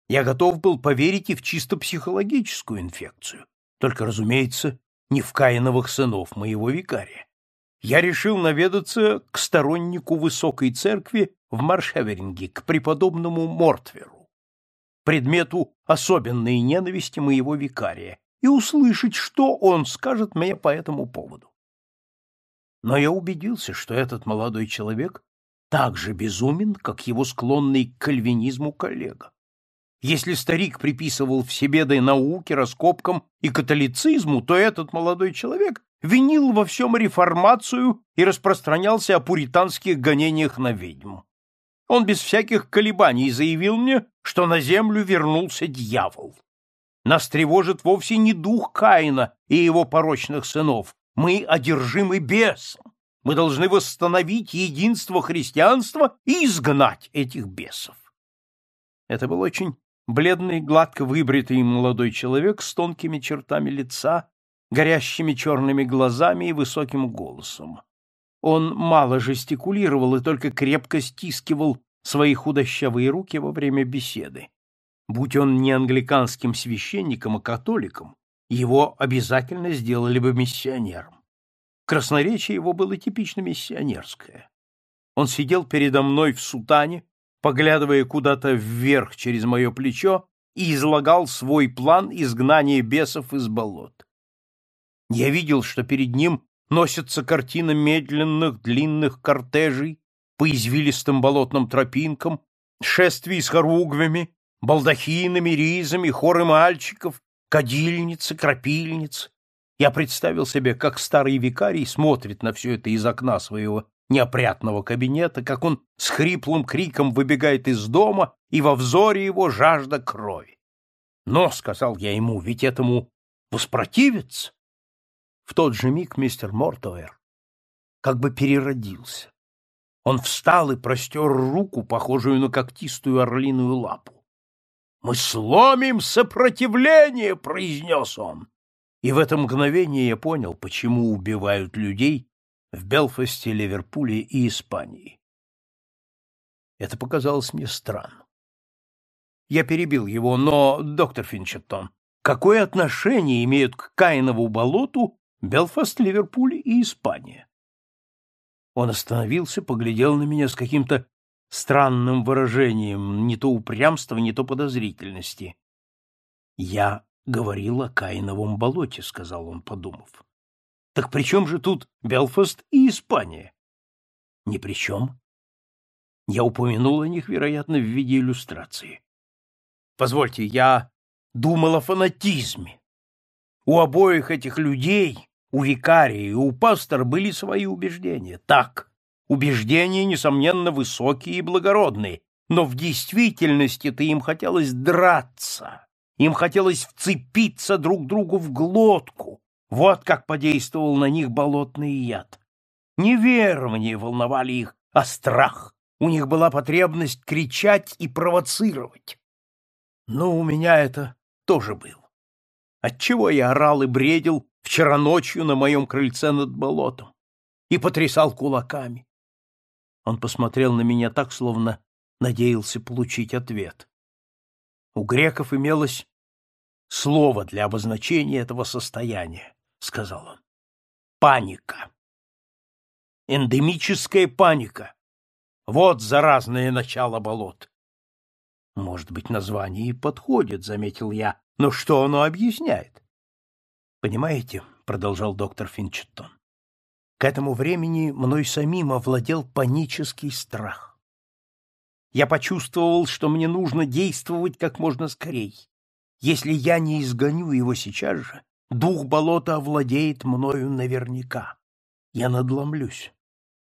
Я готов был поверить и в чисто психологическую инфекцию, только, разумеется, не в Каиновых сынов моего викария. Я решил наведаться к стороннику высокой церкви в Маршеверинге, к преподобному Мортверу предмету особенной ненависти моего викария, и услышать, что он скажет мне по этому поводу. Но я убедился, что этот молодой человек так же безумен, как его склонный к кальвинизму коллега. Если старик приписывал в себе да науке, раскопкам и католицизму, то этот молодой человек винил во всем реформацию и распространялся о пуританских гонениях на ведьму. Он без всяких колебаний заявил мне, что на землю вернулся дьявол. Нас тревожит вовсе не дух Каина и его порочных сынов. Мы одержимы бесом. Мы должны восстановить единство христианства и изгнать этих бесов. Это был очень бледный, гладко выбритый молодой человек с тонкими чертами лица, горящими черными глазами и высоким голосом. Он мало жестикулировал и только крепко стискивал свои худощавые руки во время беседы. Будь он не англиканским священником, а католиком, его обязательно сделали бы миссионером. Красноречие его было типично миссионерское. Он сидел передо мной в сутане, поглядывая куда-то вверх через мое плечо, и излагал свой план изгнания бесов из болот. Я видел, что перед ним носится картина медленных длинных кортежей по извилистым болотным тропинкам, шествий с хоругвями, балдахинами, ризами, хоры мальчиков, кадильницы, крапильниц. Я представил себе, как старый викарий смотрит на все это из окна своего неопрятного кабинета, как он с хриплым криком выбегает из дома, и во взоре его жажда крови. Но, — сказал я ему, — ведь этому воспротивиться. В тот же миг мистер Мортовер как бы переродился. Он встал и простер руку, похожую на когтистую орлиную лапу. «Мы сломим сопротивление!» — произнес он. И в это мгновение я понял, почему убивают людей в Белфасте, Ливерпуле и Испании. Это показалось мне странным. Я перебил его, но, доктор Финчеттон, какое отношение имеют к Каинову болоту Белфаст, Ливерпуль и Испания? Он остановился, поглядел на меня с каким-то странным выражением, не то упрямства, не то подозрительности. «Я говорил о Каиновом болоте», — сказал он, подумав. «Так при чем же тут Белфаст и Испания?» «Ни при чем. Я упомянул о них, вероятно, в виде иллюстрации. Позвольте, я думал о фанатизме. У обоих этих людей у викария и у пастора были свои убеждения. Так, убеждения, несомненно, высокие и благородные, но в действительности-то им хотелось драться, им хотелось вцепиться друг другу в глотку. Вот как подействовал на них болотный яд. Не верования волновали их, а страх. У них была потребность кричать и провоцировать. Но у меня это тоже было. Отчего я орал и бредил вчера ночью на моем крыльце над болотом и потрясал кулаками. Он посмотрел на меня так, словно надеялся получить ответ. У греков имелось слово для обозначения этого состояния, сказал он. Паника. Эндемическая паника. Вот заразное начало болот. Может быть, название и подходит, заметил я, но что оно объясняет? Понимаете, продолжал доктор Финчеттон, к этому времени мной самим овладел панический страх. Я почувствовал, что мне нужно действовать как можно скорей. Если я не изгоню его сейчас же, дух болота овладеет мною наверняка. Я надломлюсь.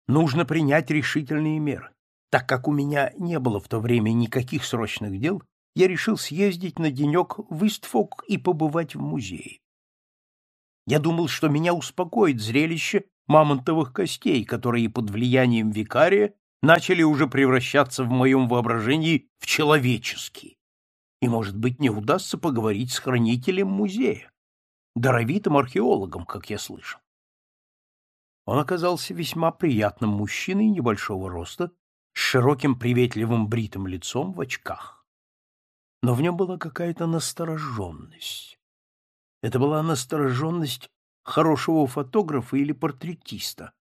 Нужно принять решительные меры. Так как у меня не было в то время никаких срочных дел, я решил съездить на денек в Истфок и побывать в музее. Я думал, что меня успокоит зрелище мамонтовых костей, которые под влиянием викария начали уже превращаться в моем воображении в человеческие. И, может быть, не удастся поговорить с хранителем музея, даровитым археологом, как я слышал. Он оказался весьма приятным мужчиной небольшого роста, с широким приветливым бритым лицом в очках. Но в нем была какая-то настороженность. Это была настороженность хорошего фотографа или портретиста.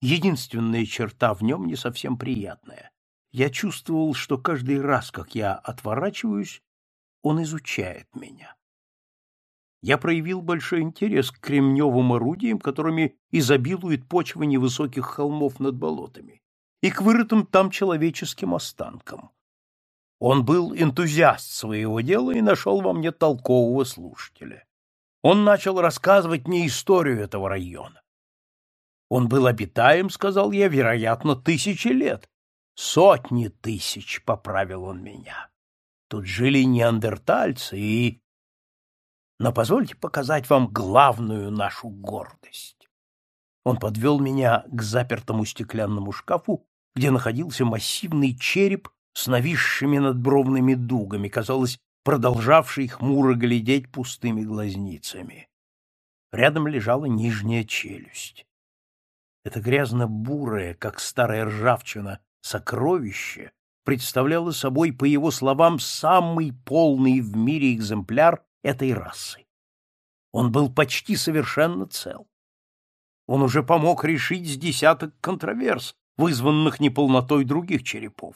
Единственная черта в нем не совсем приятная. Я чувствовал, что каждый раз, как я отворачиваюсь, он изучает меня. Я проявил большой интерес к кремневым орудиям, которыми изобилует почва невысоких холмов над болотами, и к вырытым там человеческим останкам. Он был энтузиаст своего дела и нашел во мне толкового слушателя. Он начал рассказывать мне историю этого района. Он был обитаем, сказал я, вероятно, тысячи лет. Сотни тысяч, — поправил он меня. Тут жили неандертальцы и... Но позвольте показать вам главную нашу гордость. Он подвел меня к запертому стеклянному шкафу, где находился массивный череп с нависшими надбровными дугами, казалось, продолжавший хмуро глядеть пустыми глазницами. Рядом лежала нижняя челюсть. Это грязно-бурое, как старая ржавчина, сокровище представляло собой, по его словам, самый полный в мире экземпляр этой расы. Он был почти совершенно цел. Он уже помог решить с десяток контроверс, вызванных неполнотой других черепов.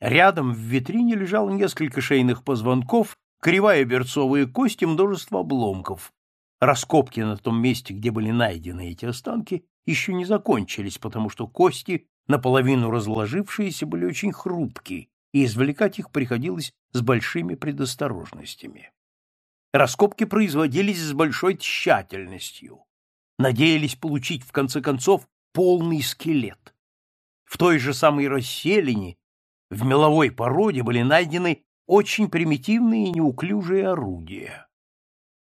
Рядом в витрине лежало несколько шейных позвонков, кривая берцовая кость и множество обломков. Раскопки на том месте, где были найдены эти останки, еще не закончились, потому что кости, наполовину разложившиеся, были очень хрупкие, и извлекать их приходилось с большими предосторожностями. Раскопки производились с большой тщательностью. Надеялись получить, в конце концов, полный скелет. В той же самой расселине в меловой породе были найдены очень примитивные и неуклюжие орудия.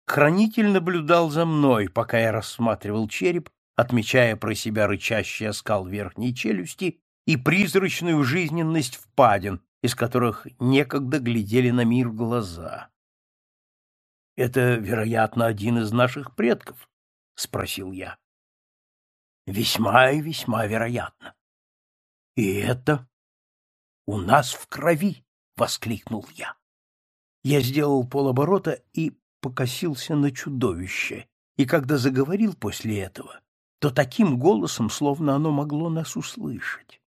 Хранитель наблюдал за мной, пока я рассматривал череп, отмечая про себя рычащий оскал верхней челюсти и призрачную жизненность впадин, из которых некогда глядели на мир глаза. — Это, вероятно, один из наших предков? — спросил я. — Весьма и весьма вероятно. — И это у нас в крови! — воскликнул я. Я сделал полоборота и покосился на чудовище, и когда заговорил после этого, то таким голосом, словно оно могло нас услышать.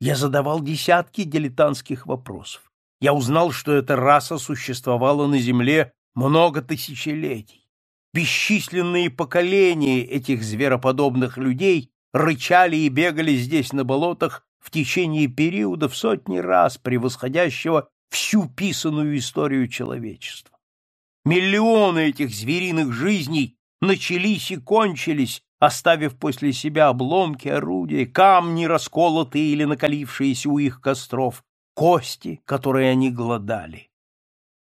Я задавал десятки дилетантских вопросов. Я узнал, что эта раса существовала на Земле много тысячелетий. Бесчисленные поколения этих звероподобных людей рычали и бегали здесь на болотах в течение периодов сотни раз превосходящего всю писанную историю человечества. Миллионы этих звериных жизней начались и кончились, оставив после себя обломки орудия, камни, расколотые или накалившиеся у их костров, кости, которые они глодали.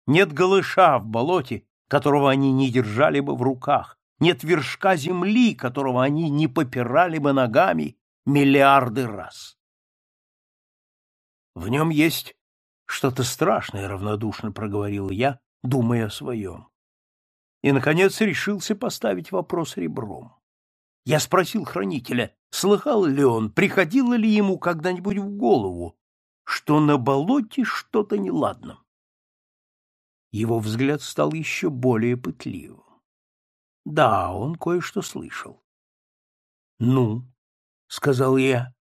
Нет голыша в болоте, которого они не держали бы в руках, нет вершка земли, которого они не попирали бы ногами миллиарды раз. В нем есть что-то страшное, равнодушно проговорил я, думая о своем. И, наконец, решился поставить вопрос ребром. Я спросил хранителя, слыхал ли он, приходило ли ему когда-нибудь в голову, что на болоте что-то неладно. Его взгляд стал еще более пытливым. Да, он кое-что слышал. «Ну», — сказал я,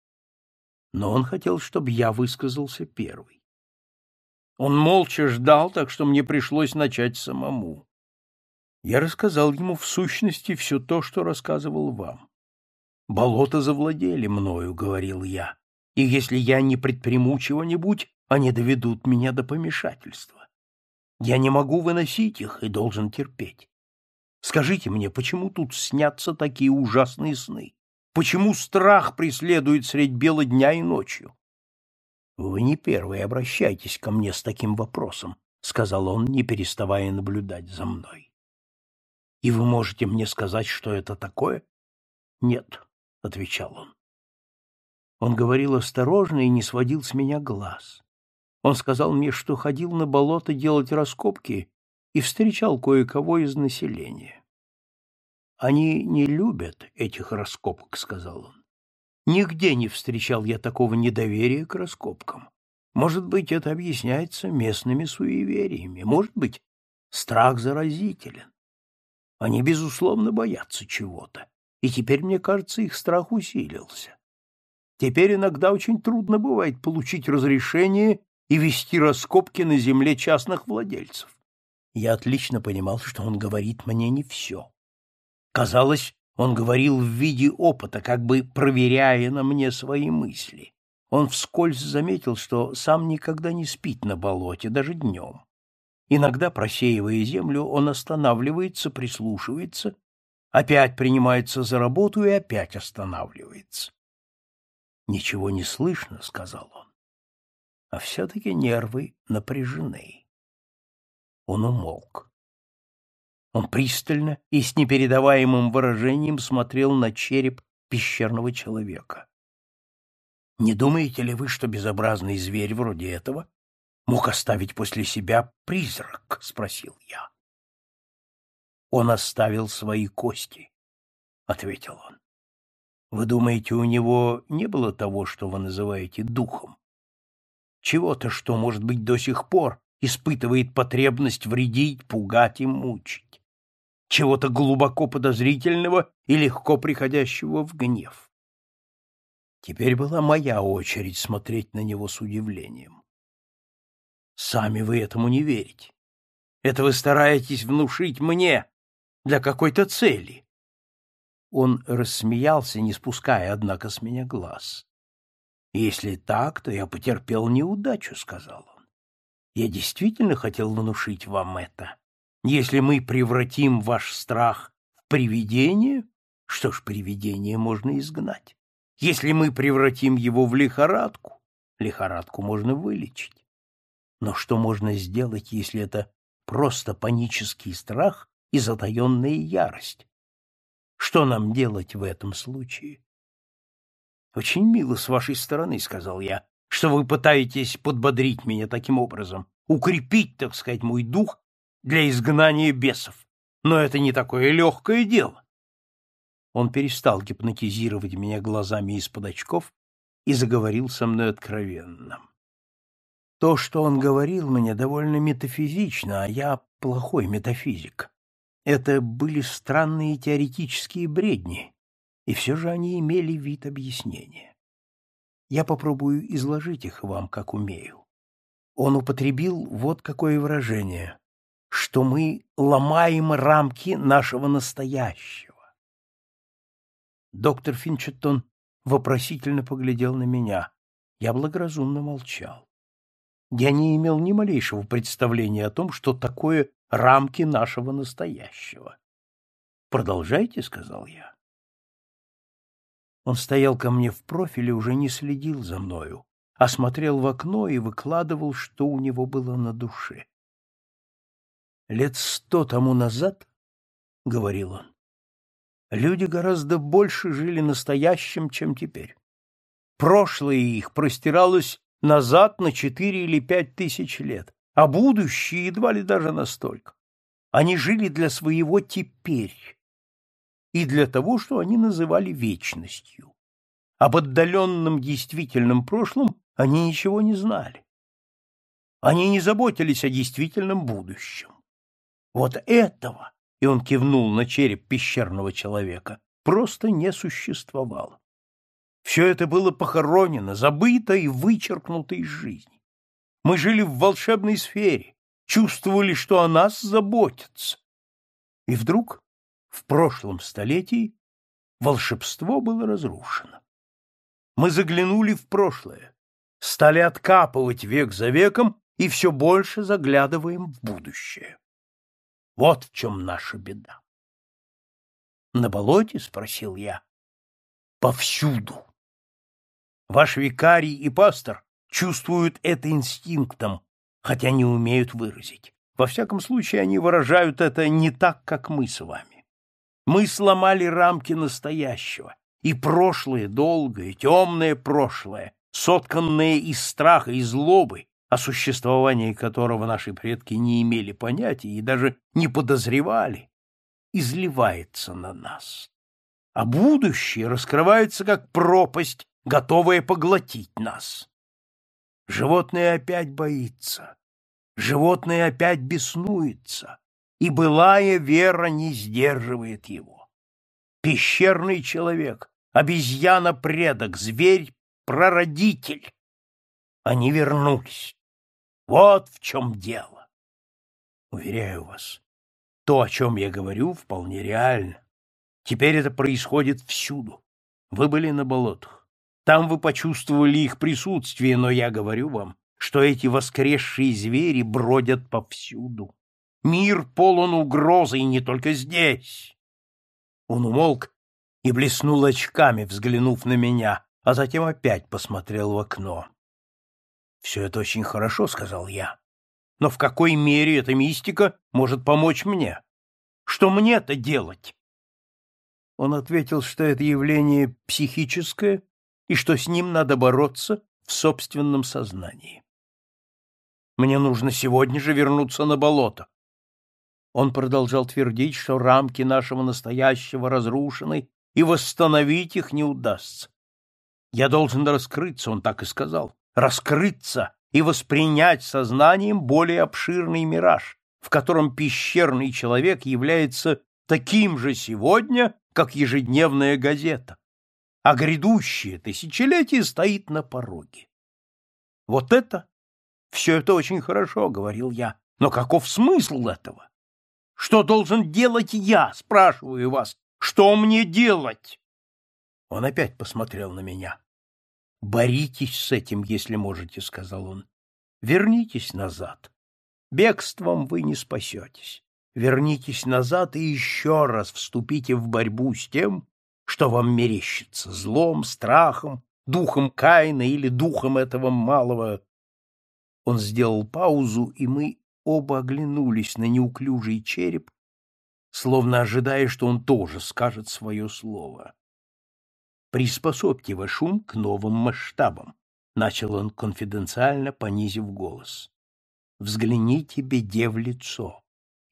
но он хотел, чтобы я высказался первый. Он молча ждал, так что мне пришлось начать самому. Я рассказал ему в сущности все то, что рассказывал вам. «Болото завладели мною», — говорил я, — «и если я не предприму чего-нибудь, они доведут меня до помешательства. Я не могу выносить их и должен терпеть. Скажите мне, почему тут снятся такие ужасные сны? Почему страх преследует средь бела дня и ночью? Вы не первый обращайтесь ко мне с таким вопросом, сказал он, не переставая наблюдать за мной. И вы можете мне сказать, что это такое? Нет, отвечал он. Он говорил осторожно и не сводил с меня глаз. Он сказал мне, что ходил на болото делать раскопки и встречал кое-кого из населения. Они не любят этих раскопок, сказал он. Нигде не встречал я такого недоверия к раскопкам. Может быть, это объясняется местными суевериями. Может быть, страх заразителен. Они, безусловно, боятся чего-то. И теперь, мне кажется, их страх усилился. Теперь иногда очень трудно бывает получить разрешение и вести раскопки на земле частных владельцев. Я отлично понимал, что он говорит мне не все. Казалось, он говорил в виде опыта, как бы проверяя на мне свои мысли. Он вскользь заметил, что сам никогда не спит на болоте, даже днем. Иногда, просеивая землю, он останавливается, прислушивается, опять принимается за работу и опять останавливается. «Ничего не слышно», — сказал он, — «а все-таки нервы напряжены». Он умолк. Он пристально и с непередаваемым выражением смотрел на череп пещерного человека. Не думаете ли вы, что безобразный зверь вроде этого мог оставить после себя призрак? спросил я. Он оставил свои кости, ответил он. Вы думаете, у него не было того, что вы называете духом? Чего-то, что, может быть, до сих пор испытывает потребность вредить, пугать и мучить чего-то глубоко подозрительного и легко приходящего в гнев. Теперь была моя очередь смотреть на него с удивлением. Сами вы этому не верите. Это вы стараетесь внушить мне для какой-то цели. Он рассмеялся, не спуская, однако, с меня глаз. «Если так, то я потерпел неудачу», — сказал он. «Я действительно хотел внушить вам это, если мы превратим ваш страх в привидение, что ж, привидение можно изгнать. Если мы превратим его в лихорадку, лихорадку можно вылечить. Но что можно сделать, если это просто панический страх и затаенная ярость? Что нам делать в этом случае? Очень мило с вашей стороны, сказал я, что вы пытаетесь подбодрить меня таким образом, укрепить, так сказать, мой дух для изгнания бесов. Но это не такое легкое дело. Он перестал гипнотизировать меня глазами из-под очков и заговорил со мной откровенно. То, что он говорил мне, довольно метафизично, а я плохой метафизик. Это были странные теоретические бредни, и все же они имели вид объяснения. Я попробую изложить их вам, как умею. Он употребил вот какое выражение, что мы ломаем рамки нашего настоящего. Доктор Финчеттон вопросительно поглядел на меня. Я благоразумно молчал. Я не имел ни малейшего представления о том, что такое рамки нашего настоящего. «Продолжайте», — сказал я. Он стоял ко мне в профиле, уже не следил за мною, а смотрел в окно и выкладывал, что у него было на душе. «Лет сто тому назад, — говорил он, — люди гораздо больше жили настоящим, чем теперь. Прошлое их простиралось назад на четыре или пять тысяч лет, а будущее едва ли даже настолько. Они жили для своего теперь и для того, что они называли вечностью. Об отдаленном действительном прошлом они ничего не знали. Они не заботились о действительном будущем. Вот этого, и он кивнул на череп пещерного человека, просто не существовало. Все это было похоронено, забыто и вычеркнуто из жизни. Мы жили в волшебной сфере, чувствовали, что о нас заботятся. И вдруг, в прошлом столетии, волшебство было разрушено. Мы заглянули в прошлое, стали откапывать век за веком и все больше заглядываем в будущее. Вот в чем наша беда. — На болоте? — спросил я. — Повсюду. Ваш викарий и пастор чувствуют это инстинктом, хотя не умеют выразить. Во всяком случае, они выражают это не так, как мы с вами. Мы сломали рамки настоящего, и прошлое, долгое, темное прошлое, сотканное из страха и злобы, о существовании которого наши предки не имели понятия и даже не подозревали, изливается на нас. А будущее раскрывается как пропасть готовое поглотить нас. Животное опять боится, животное опять беснуется, и былая вера не сдерживает его. Пещерный человек, обезьяна-предок, зверь-прародитель. Они вернулись. Вот в чем дело. Уверяю вас, то, о чем я говорю, вполне реально. Теперь это происходит всюду. Вы были на болотах. Там вы почувствовали их присутствие, но я говорю вам, что эти воскресшие звери бродят повсюду. Мир полон угрозы, и не только здесь. Он умолк и блеснул очками, взглянув на меня, а затем опять посмотрел в окно. «Все это очень хорошо», — сказал я. «Но в какой мере эта мистика может помочь мне? Что мне-то делать?» Он ответил, что это явление психическое и что с ним надо бороться в собственном сознании. Мне нужно сегодня же вернуться на болото. Он продолжал твердить, что рамки нашего настоящего разрушены, и восстановить их не удастся. Я должен раскрыться, он так и сказал, раскрыться и воспринять сознанием более обширный мираж, в котором пещерный человек является таким же сегодня, как ежедневная газета а грядущее тысячелетие стоит на пороге. Вот это, все это очень хорошо, — говорил я, — но каков смысл этого? Что должен делать я, спрашиваю вас, что мне делать? Он опять посмотрел на меня. «Боритесь с этим, если можете», — сказал он. «Вернитесь назад. Бегством вы не спасетесь. Вернитесь назад и еще раз вступите в борьбу с тем, что вам мерещится, злом, страхом, духом Каина или духом этого малого. Он сделал паузу, и мы оба оглянулись на неуклюжий череп словно ожидая, что он тоже скажет свое слово. «Приспособьте ваш ум к новым масштабам», — начал он конфиденциально, понизив голос. «Взгляните беде в лицо,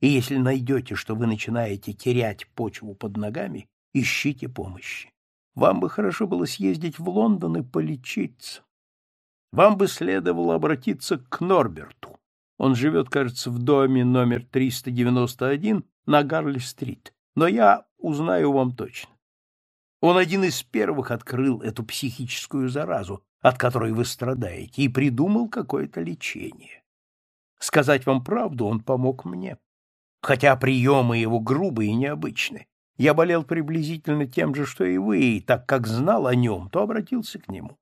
и если найдете, что вы начинаете терять почву под ногами, ищите помощи. Вам бы хорошо было съездить в Лондон и полечиться. Вам бы следовало обратиться к Норберту. Он живет, кажется, в доме номер 391 на Гарли-стрит, но я узнаю вам точно. Он один из первых открыл эту психическую заразу, от которой вы страдаете, и придумал какое-то лечение. Сказать вам правду, он помог мне. Хотя приемы его грубые и необычны. Я болел приблизительно тем же, что и вы, и так как знал о нем, то обратился к нему.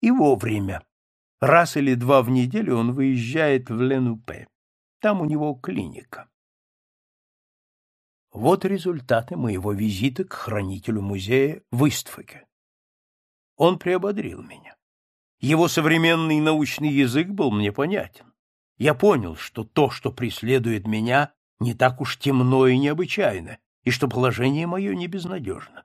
И вовремя. Раз или два в неделю он выезжает в Ленупе. Там у него клиника. Вот результаты моего визита к хранителю музея в Истфаке. Он приободрил меня. Его современный научный язык был мне понятен. Я понял, что то, что преследует меня, не так уж темно и необычайно, и что положение мое не безнадежно.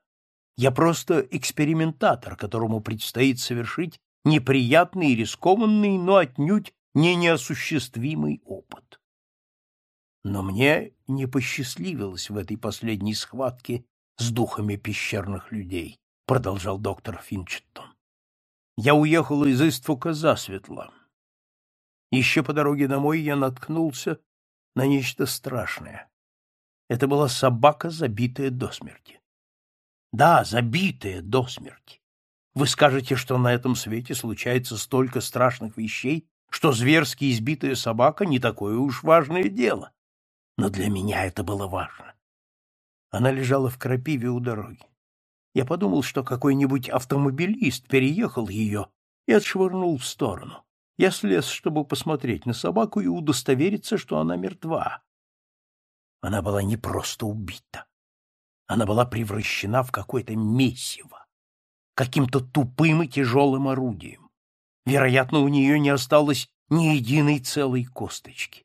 Я просто экспериментатор, которому предстоит совершить неприятный и рискованный, но отнюдь не неосуществимый опыт. Но мне не посчастливилось в этой последней схватке с духами пещерных людей, продолжал доктор Финчеттон. Я уехал из Иствука засветло. Еще по дороге домой я наткнулся на нечто страшное. Это была собака, забитая до смерти. Да, забитая до смерти. Вы скажете, что на этом свете случается столько страшных вещей, что зверски избитая собака не такое уж важное дело. Но для меня это было важно. Она лежала в крапиве у дороги. Я подумал, что какой-нибудь автомобилист переехал ее и отшвырнул в сторону. Я слез, чтобы посмотреть на собаку и удостовериться, что она мертва. Она была не просто убита. Она была превращена в какое-то месиво, каким-то тупым и тяжелым орудием. Вероятно, у нее не осталось ни единой целой косточки.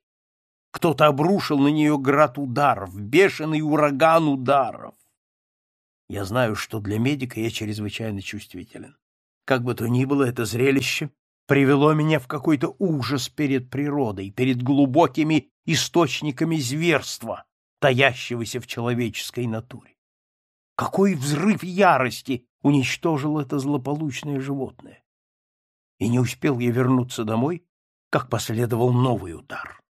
Кто-то обрушил на нее град ударов, бешеный ураган ударов. Я знаю, что для медика я чрезвычайно чувствителен. Как бы то ни было, это зрелище привело меня в какой-то ужас перед природой, перед глубокими источниками зверства, таящегося в человеческой натуре. Какой взрыв ярости уничтожил это злополучное животное! И не успел я вернуться домой, как последовал новый удар.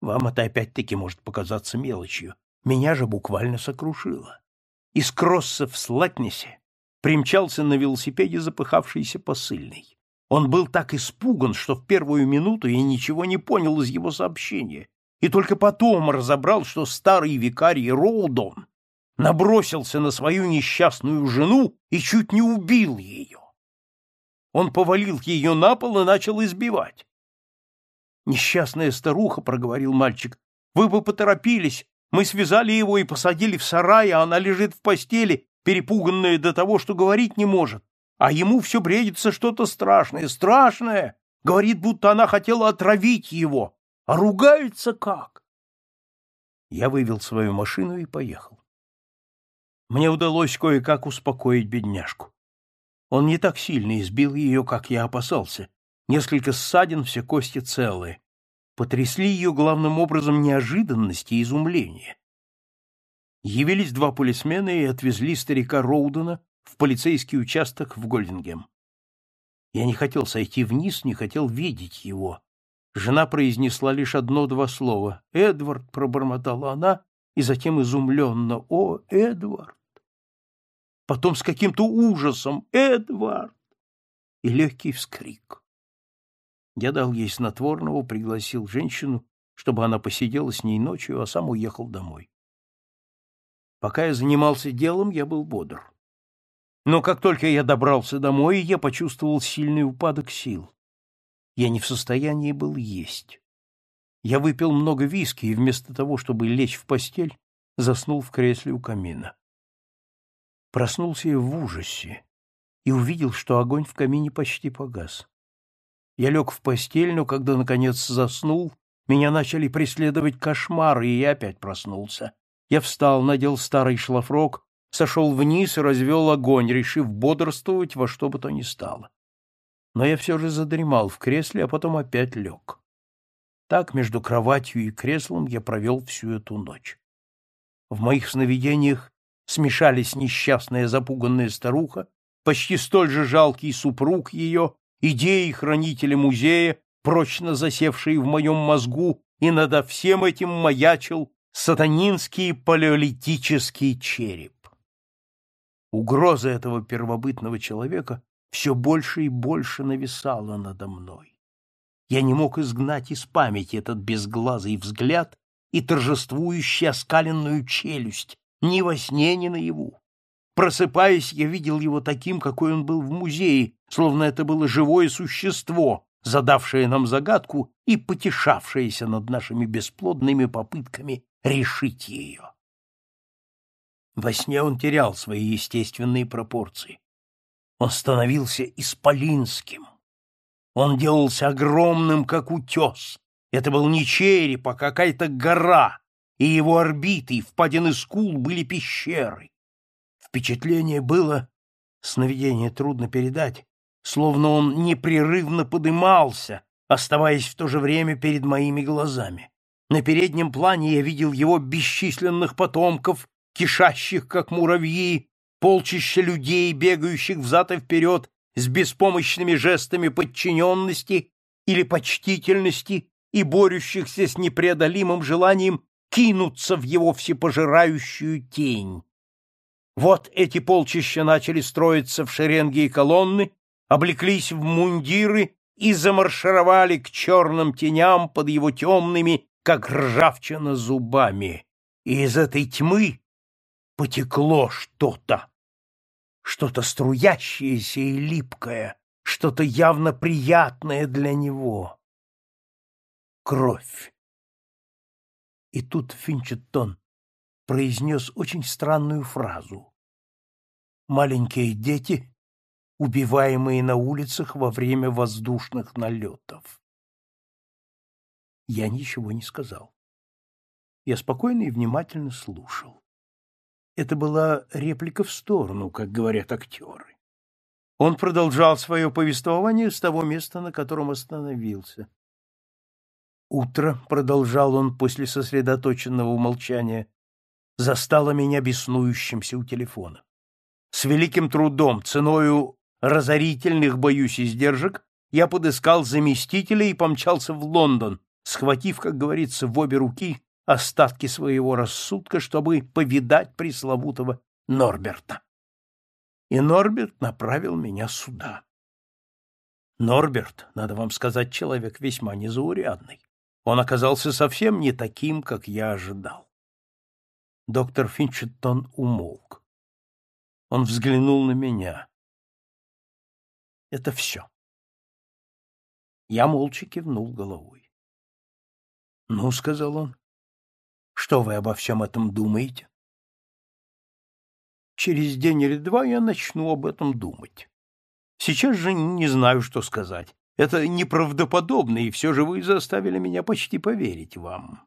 Вам это опять-таки может показаться мелочью. Меня же буквально сокрушило. Из Кросса в Слатнесе примчался на велосипеде запыхавшийся посыльный. Он был так испуган, что в первую минуту я ничего не понял из его сообщения и только потом разобрал, что старый викарий Роудон набросился на свою несчастную жену и чуть не убил ее. Он повалил ее на пол и начал избивать. «Несчастная старуха», — проговорил мальчик, — «вы бы поторопились, мы связали его и посадили в сарай, а она лежит в постели, перепуганная до того, что говорить не может, а ему все бредится что-то страшное, страшное, говорит, будто она хотела отравить его, а ругается как? Я вывел свою машину и поехал. Мне удалось кое-как успокоить бедняжку. Он не так сильно избил ее, как я опасался. Несколько ссадин, все кости целые. Потрясли ее главным образом неожиданность и изумление. Явились два полисмена и отвезли старика Роудена в полицейский участок в Гольдингем. Я не хотел сойти вниз, не хотел видеть его, Жена произнесла лишь одно-два слова. «Эдвард», — пробормотала она, и затем изумленно. «О, Эдвард!» Потом с каким-то ужасом. «Эдвард!» И легкий вскрик. Я дал ей снотворного, пригласил женщину, чтобы она посидела с ней ночью, а сам уехал домой. Пока я занимался делом, я был бодр. Но как только я добрался домой, я почувствовал сильный упадок сил. Я не в состоянии был есть. Я выпил много виски и вместо того, чтобы лечь в постель, заснул в кресле у камина. Проснулся я в ужасе и увидел, что огонь в камине почти погас. Я лег в постель, но когда, наконец, заснул, меня начали преследовать кошмары, и я опять проснулся. Я встал, надел старый шлафрок, сошел вниз и развел огонь, решив бодрствовать во что бы то ни стало. Но я все же задремал в кресле, а потом опять лег. Так между кроватью и креслом я провел всю эту ночь. В моих сновидениях смешались несчастная запуганная старуха, почти столь же жалкий супруг ее, идеи хранителя музея, прочно засевшие в моем мозгу, и над всем этим маячил сатанинский палеолитический череп. Угроза этого первобытного человека все больше и больше нависала надо мной. Я не мог изгнать из памяти этот безглазый взгляд и торжествующую оскаленную челюсть ни во сне, ни наяву. Просыпаясь, я видел его таким, какой он был в музее, словно это было живое существо, задавшее нам загадку и потешавшееся над нашими бесплодными попытками решить ее. Во сне он терял свои естественные пропорции. Он становился исполинским. Он делался огромным, как утес. Это был не череп, а какая-то гора, и его орбиты и впадины скул были пещеры. Впечатление было, сновидение трудно передать, словно он непрерывно подымался, оставаясь в то же время перед моими глазами. На переднем плане я видел его бесчисленных потомков, кишащих, как муравьи, полчища людей, бегающих взад и вперед с беспомощными жестами подчиненности или почтительности и борющихся с непреодолимым желанием кинуться в его всепожирающую тень. Вот эти полчища начали строиться в шеренги и колонны, облеклись в мундиры и замаршировали к черным теням под его темными, как ржавчина, зубами. И из этой тьмы потекло что-то. Что-то струящееся и липкое, что-то явно приятное для него. Кровь. И тут Финчеттон произнес очень странную фразу. Маленькие дети, убиваемые на улицах во время воздушных налетов. Я ничего не сказал. Я спокойно и внимательно слушал. Это была реплика в сторону, как говорят актеры. Он продолжал свое повествование с того места, на котором остановился. Утро, продолжал он после сосредоточенного молчания, застало меня беснующимся у телефона. С великим трудом, ценою разорительных, боюсь, издержек, я подыскал заместителя и помчался в Лондон, схватив, как говорится, в обе руки остатки своего рассудка, чтобы повидать пресловутого Норберта. И Норберт направил меня сюда. Норберт, надо вам сказать, человек весьма незаурядный. Он оказался совсем не таким, как я ожидал. Доктор Финчеттон умолк. Он взглянул на меня. Это все. Я молча кивнул головой. — Ну, — сказал он, что вы обо всем этом думаете? Через день или два я начну об этом думать. Сейчас же не знаю, что сказать. Это неправдоподобно, и все же вы заставили меня почти поверить вам.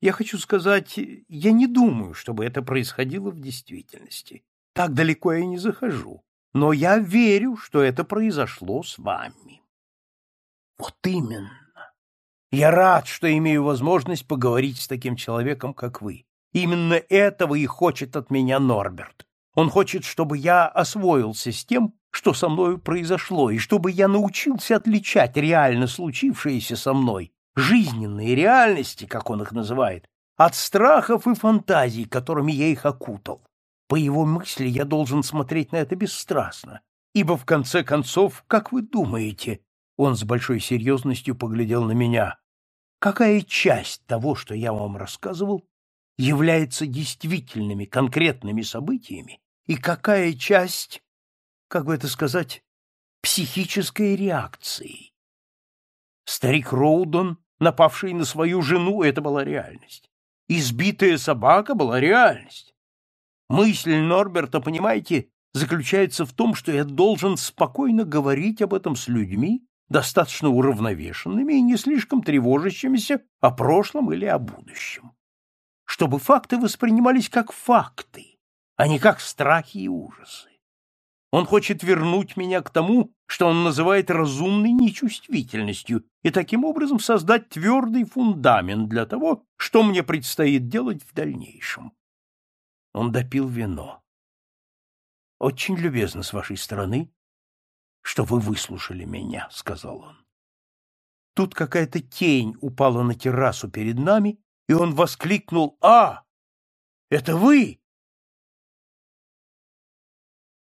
Я хочу сказать, я не думаю, чтобы это происходило в действительности. Так далеко я не захожу. Но я верю, что это произошло с вами. Вот именно. Я рад, что имею возможность поговорить с таким человеком, как вы. Именно этого и хочет от меня Норберт. Он хочет, чтобы я освоился с тем, что со мною произошло, и чтобы я научился отличать реально случившееся со мной, жизненные реальности, как он их называет, от страхов и фантазий, которыми я их окутал. По его мысли я должен смотреть на это бесстрастно, ибо, в конце концов, как вы думаете, он с большой серьезностью поглядел на меня. Какая часть того, что я вам рассказывал, является действительными, конкретными событиями, и какая часть, как бы это сказать, психической реакцией? Старик Роудон, напавший на свою жену, это была реальность. Избитая собака была реальность. Мысль Норберта, понимаете, заключается в том, что я должен спокойно говорить об этом с людьми, достаточно уравновешенными и не слишком тревожащимися о прошлом или о будущем. чтобы факты воспринимались как факты, а не как страхи и ужасы. Он хочет вернуть меня к тому, что он называет разумной нечувствительностью, и таким образом создать твердый фундамент для того, что мне предстоит делать в дальнейшем. Он допил вино. «Очень любезно с вашей стороны, что вы выслушали меня», — сказал он. Тут какая-то тень упала на террасу перед нами, и он воскликнул «А! Это вы!»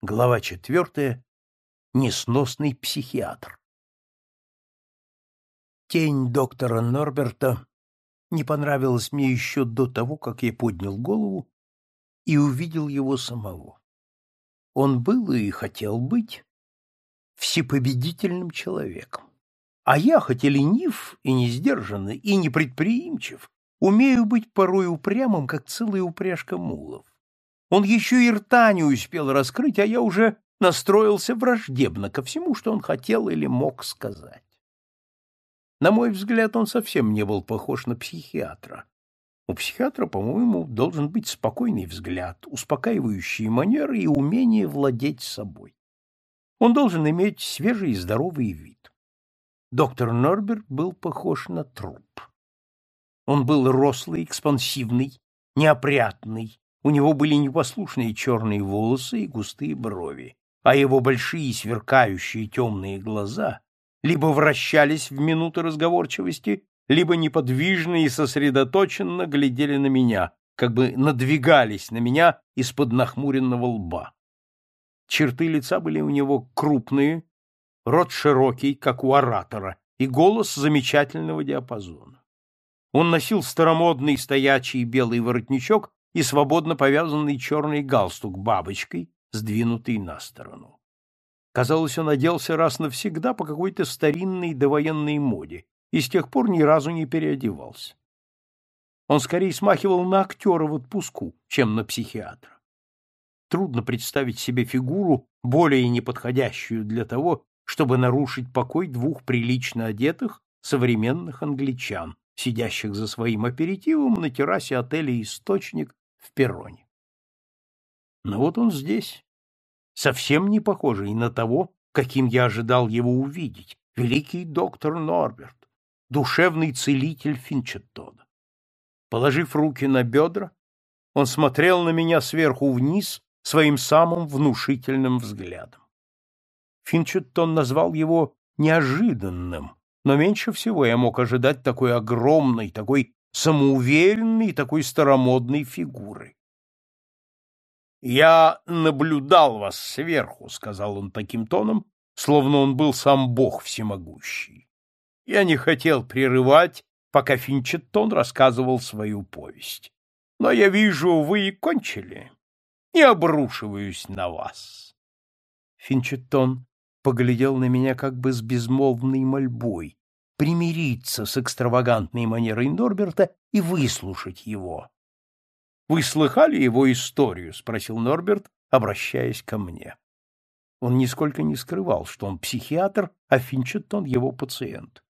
Глава четвертая. Несносный психиатр. Тень доктора Норберта не понравилась мне еще до того, как я поднял голову и увидел его самого. Он был и хотел быть всепобедительным человеком. А я, хоть и ленив, и не сдержанный, и непредприимчив, умею быть порой упрямым, как целая упряжка мулов. Он еще и рта не успел раскрыть, а я уже настроился враждебно ко всему, что он хотел или мог сказать. На мой взгляд, он совсем не был похож на психиатра. У психиатра, по-моему, должен быть спокойный взгляд, успокаивающие манеры и умение владеть собой. Он должен иметь свежий и здоровый вид. Доктор Норберт был похож на труп. Он был рослый, экспансивный, неопрятный, у него были непослушные черные волосы и густые брови, а его большие сверкающие темные глаза либо вращались в минуты разговорчивости, либо неподвижно и сосредоточенно глядели на меня, как бы надвигались на меня из-под нахмуренного лба. Черты лица были у него крупные, рот широкий, как у оратора, и голос замечательного диапазона. Он носил старомодный стоячий белый воротничок и свободно повязанный черный галстук бабочкой, сдвинутый на сторону. Казалось, он оделся раз навсегда по какой-то старинной довоенной моде и с тех пор ни разу не переодевался. Он скорее смахивал на актера в отпуску, чем на психиатра. Трудно представить себе фигуру, более неподходящую для того, чтобы нарушить покой двух прилично одетых современных англичан, сидящих за своим аперитивом на террасе отеля «Источник» в перроне. Но вот он здесь, совсем не похожий на того, каким я ожидал его увидеть, великий доктор Норберт, душевный целитель Финчеттона. Положив руки на бедра, он смотрел на меня сверху вниз своим самым внушительным взглядом. Финчеттон назвал его неожиданным, но меньше всего я мог ожидать такой огромной, такой самоуверенной такой старомодной фигуры. «Я наблюдал вас сверху», — сказал он таким тоном, словно он был сам Бог всемогущий. Я не хотел прерывать, пока Финчеттон рассказывал свою повесть. Но я вижу, вы и кончили, и обрушиваюсь на вас. Финчеттон поглядел на меня как бы с безмолвной мольбой, примириться с экстравагантной манерой Норберта и выслушать его. — Вы слыхали его историю? — спросил Норберт, обращаясь ко мне. Он нисколько не скрывал, что он психиатр, а Финчеттон — его пациент.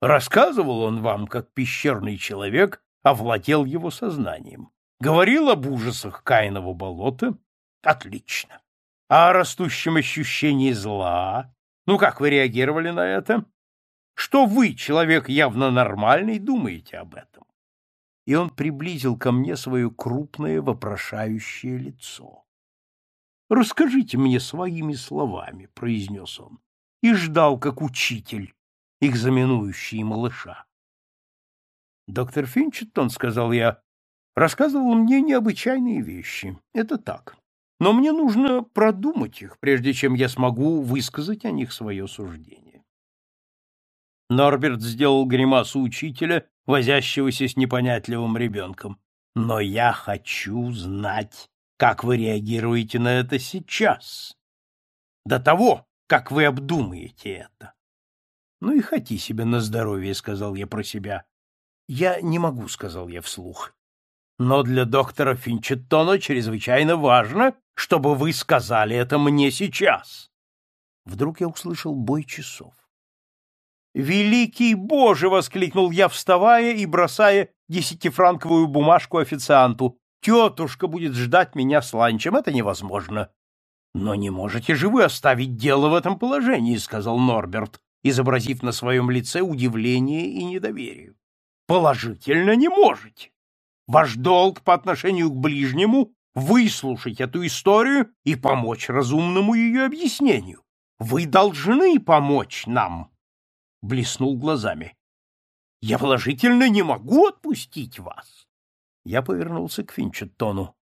Рассказывал он вам, как пещерный человек овладел его сознанием. Говорил об ужасах Каиного болота? Отлично. А о растущем ощущении зла? Ну, как вы реагировали на это? Что вы, человек явно нормальный, думаете об этом? И он приблизил ко мне свое крупное вопрошающее лицо. «Расскажите мне своими словами», — произнес он, и ждал, как учитель, экзаменующий малыша. «Доктор Финчеттон», — сказал я, — рассказывал мне необычайные вещи. Это так. Но мне нужно продумать их, прежде чем я смогу высказать о них свое суждение. Норберт сделал гримасу учителя, возящегося с непонятливым ребенком. «Но я хочу знать, как вы реагируете на это сейчас. До того, как вы обдумаете это». «Ну и хоти себе на здоровье», — сказал я про себя. «Я не могу», — сказал я вслух. «Но для доктора Финчеттона чрезвычайно важно, чтобы вы сказали это мне сейчас». Вдруг я услышал бой часов. «Великий Боже!» — воскликнул я, вставая и бросая десятифранковую бумажку официанту. Тетушка будет ждать меня с ланчем. Это невозможно. — Но не можете же вы оставить дело в этом положении, — сказал Норберт, изобразив на своем лице удивление и недоверие. — Положительно не можете. Ваш долг по отношению к ближнему — выслушать эту историю и помочь разумному ее объяснению. Вы должны помочь нам. Блеснул глазами. Я положительно не могу отпустить вас. Я повернулся к Финчеттону.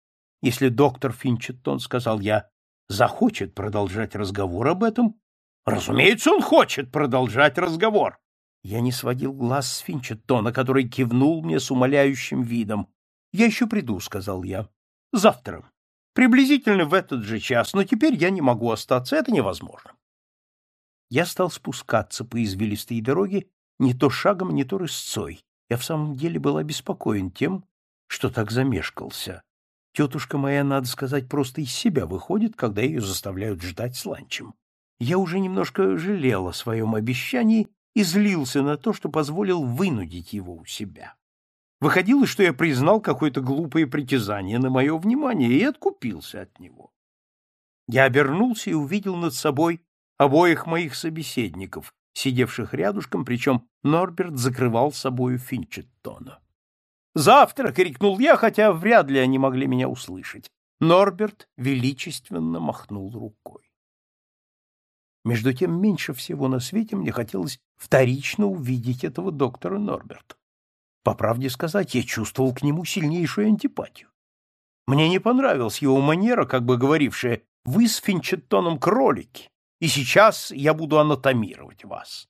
Если доктор Финчеттон, сказал я, захочет продолжать разговор об этом, разумеется, он хочет продолжать разговор. Я не сводил глаз с Финчеттона, который кивнул мне с умоляющим видом. Я еще приду, сказал я. Завтра. Приблизительно в этот же час, но теперь я не могу остаться, это невозможно. Я стал спускаться по извилистой дороге не то шагом, не то рысцой. Я в самом деле был обеспокоен тем, что так замешкался. Тетушка моя, надо сказать, просто из себя выходит, когда ее заставляют ждать с ланчем. Я уже немножко жалел о своем обещании и злился на то, что позволил вынудить его у себя. Выходило, что я признал какое-то глупое притязание на мое внимание и откупился от него. Я обернулся и увидел над собой обоих моих собеседников, сидевших рядышком, причем Норберт закрывал собою Финчеттона. «Завтра!» — крикнул я, хотя вряд ли они могли меня услышать. Норберт величественно махнул рукой. Между тем, меньше всего на свете мне хотелось вторично увидеть этого доктора Норберта. По правде сказать, я чувствовал к нему сильнейшую антипатию. Мне не понравилась его манера, как бы говорившая «Вы с Финчеттоном кролики, и сейчас я буду анатомировать вас.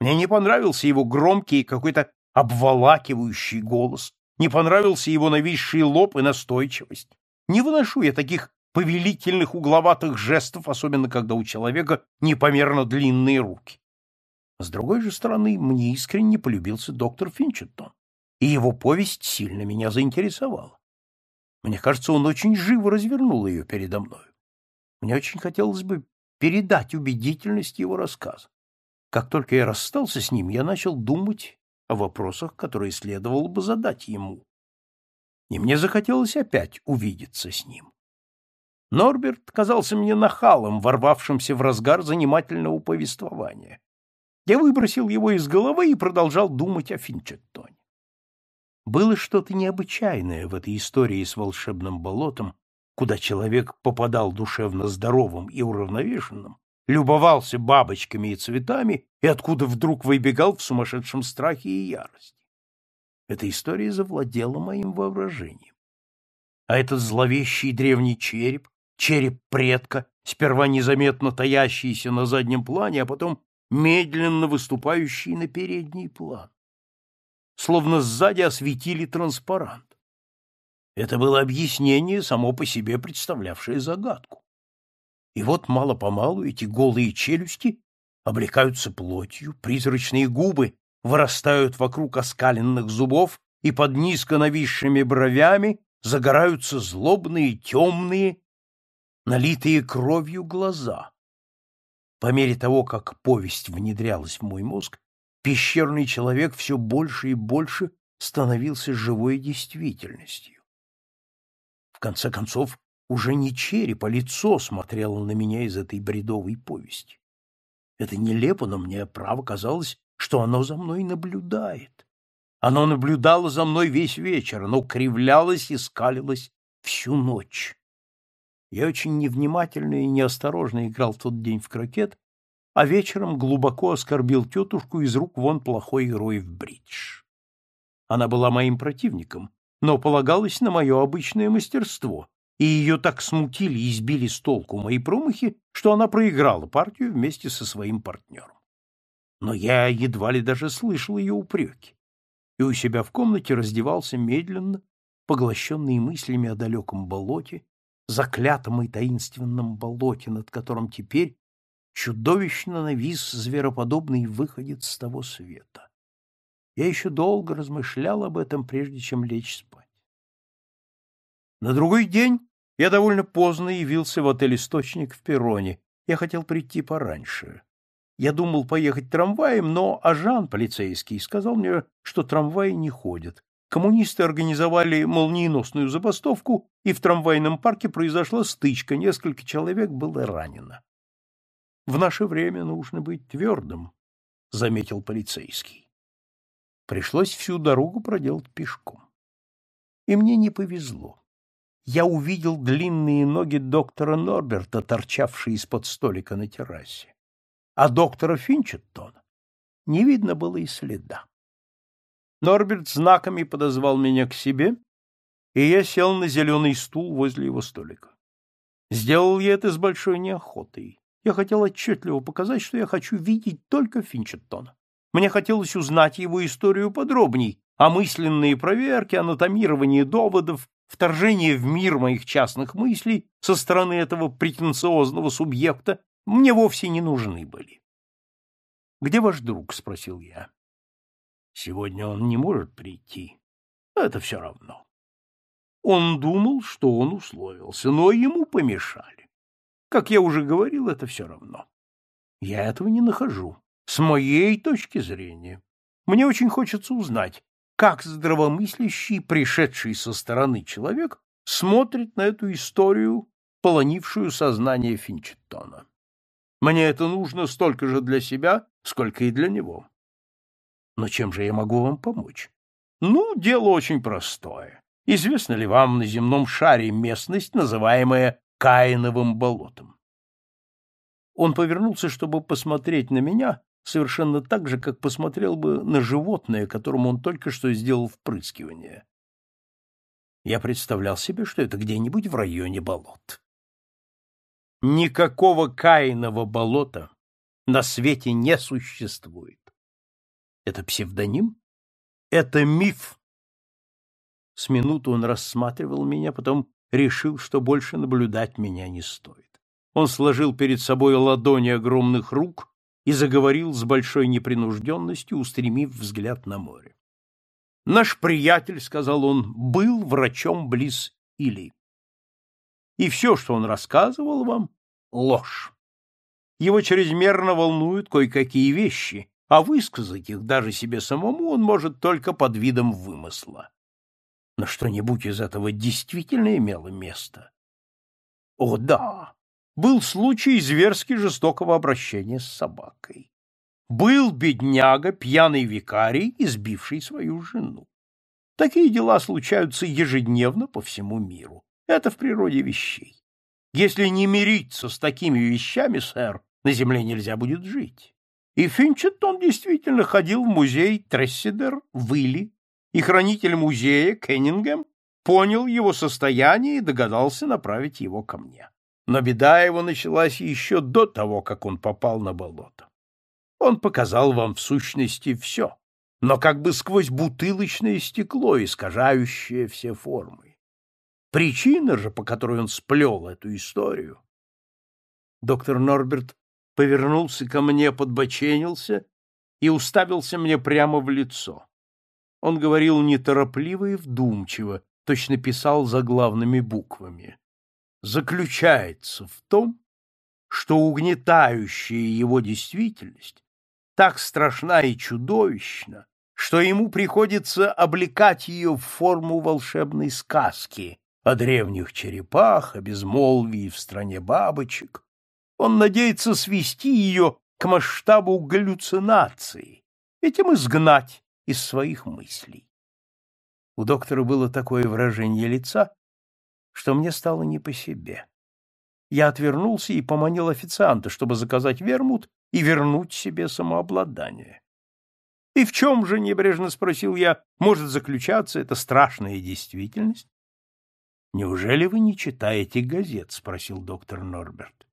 Мне не понравился его громкий и какой-то обволакивающий голос, не понравился его нависший лоб и настойчивость. Не выношу я таких повелительных угловатых жестов, особенно когда у человека непомерно длинные руки. С другой же стороны, мне искренне полюбился доктор Финчеттон, и его повесть сильно меня заинтересовала. Мне кажется, он очень живо развернул ее передо мною. Мне очень хотелось бы передать убедительность его рассказа. Как только я расстался с ним, я начал думать о вопросах, которые следовало бы задать ему. И мне захотелось опять увидеться с ним. Норберт казался мне нахалом, ворвавшимся в разгар занимательного повествования. Я выбросил его из головы и продолжал думать о Финчеттоне. Было что-то необычайное в этой истории с волшебным болотом, куда человек попадал душевно здоровым и уравновешенным, любовался бабочками и цветами и откуда вдруг выбегал в сумасшедшем страхе и ярости. Эта история завладела моим воображением. А этот зловещий древний череп, череп предка, сперва незаметно таящийся на заднем плане, а потом медленно выступающий на передний план. Словно сзади осветили транспарант. Это было объяснение, само по себе представлявшее загадку. И вот мало-помалу эти голые челюсти облекаются плотью, призрачные губы вырастают вокруг оскаленных зубов, и под низко нависшими бровями загораются злобные, темные, налитые кровью глаза. По мере того, как повесть внедрялась в мой мозг, пещерный человек все больше и больше становился живой действительностью конце концов, уже не череп, а лицо смотрело на меня из этой бредовой повести. Это нелепо, но мне право казалось, что оно за мной наблюдает. Оно наблюдало за мной весь вечер, оно кривлялось и скалилось всю ночь. Я очень невнимательно и неосторожно играл в тот день в крокет, а вечером глубоко оскорбил тетушку из рук вон плохой игрой в бридж. Она была моим противником, но полагалась на мое обычное мастерство, и ее так смутили и сбили с толку мои промахи, что она проиграла партию вместе со своим партнером. Но я едва ли даже слышал ее упреки, и у себя в комнате раздевался медленно, поглощенный мыслями о далеком болоте, заклятом и таинственном болоте, над которым теперь чудовищно навис звероподобный выходец с того света. Я еще долго размышлял об этом, прежде чем лечь спать. На другой день я довольно поздно явился в отель «Источник» в Перроне. Я хотел прийти пораньше. Я думал поехать трамваем, но Ажан, полицейский, сказал мне, что трамваи не ходят. коммунисты организовали молниеносную забастовку, и в трамвайном парке произошла стычка, несколько человек было ранено. В наше время нужно быть твердым, заметил полицейский. Пришлось всю дорогу проделать пешком. И мне не повезло. Я увидел длинные ноги доктора Норберта, торчавшие из-под столика на террасе. А доктора Финчеттона не видно было и следа. Норберт знаками подозвал меня к себе, и я сел на зеленый стул возле его столика. Сделал я это с большой неохотой. Я хотел отчетливо показать, что я хочу видеть только Финчеттона. Мне хотелось узнать его историю подробней, а мысленные проверки, анатомирование доводов, вторжение в мир моих частных мыслей со стороны этого претенциозного субъекта мне вовсе не нужны были. «Где ваш друг?» — спросил я. Сегодня он не может прийти. Это все равно. Он думал, что он условился, но ему помешали. Как я уже говорил, это все равно. Я этого не нахожу. С моей точки зрения. Мне очень хочется узнать, как здравомыслящий, пришедший со стороны человек, смотрит на эту историю, полонившую сознание Финчеттона. Мне это нужно столько же для себя, сколько и для него. Но чем же я могу вам помочь? Ну, дело очень простое. Известна ли вам на земном шаре местность, называемая Каиновым болотом? Он повернулся, чтобы посмотреть на меня, совершенно так же, как посмотрел бы на животное, которому он только что сделал впрыскивание. Я представлял себе, что это где-нибудь в районе болот. Никакого Каиного болота на свете не существует. Это псевдоним? Это миф. С минуту он рассматривал меня, потом решил, что больше наблюдать меня не стоит. Он сложил перед собой ладони огромных рук и заговорил с большой непринужденностью, устремив взгляд на море. «Наш приятель, — сказал он, — был врачом близ Или. И все, что он рассказывал вам, — ложь. Его чрезмерно волнуют кое-какие вещи, а высказать их даже себе самому он может только под видом вымысла. Но что-нибудь из этого действительно имело место. О, да, был случай зверски жестокого обращения с собакой. Был бедняга, пьяный викарий, избивший свою жену. Такие дела случаются ежедневно по всему миру. Это в природе вещей. Если не мириться с такими вещами, сэр, на земле нельзя будет жить. И Финчеттон действительно ходил в музей Трессидер в Илли, и хранитель музея Кеннингем понял его состояние и догадался направить его ко мне. Но беда его началась еще до того, как он попал на болото. Он показал вам в сущности все, но как бы сквозь бутылочное стекло, искажающее все формы. Причина же, по которой он сплел эту историю... Доктор Норберт повернулся ко мне, подбоченился и уставился мне прямо в лицо. Он говорил неторопливо и вдумчиво, точно писал заглавными буквами. Заключается в том, что угнетающая его действительность так страшна и чудовищна, что ему приходится облекать ее в форму волшебной сказки о древних черепах, о безмолвии в стране бабочек, он надеется свести ее к масштабу галлюцинации, этим изгнать из своих мыслей. У доктора было такое выражение лица, что мне стало не по себе. Я отвернулся и поманил официанта, чтобы заказать вермут и вернуть себе самообладание. — И в чем же, — небрежно спросил я, — может заключаться эта страшная действительность? — Неужели вы не читаете газет? — спросил доктор Норберт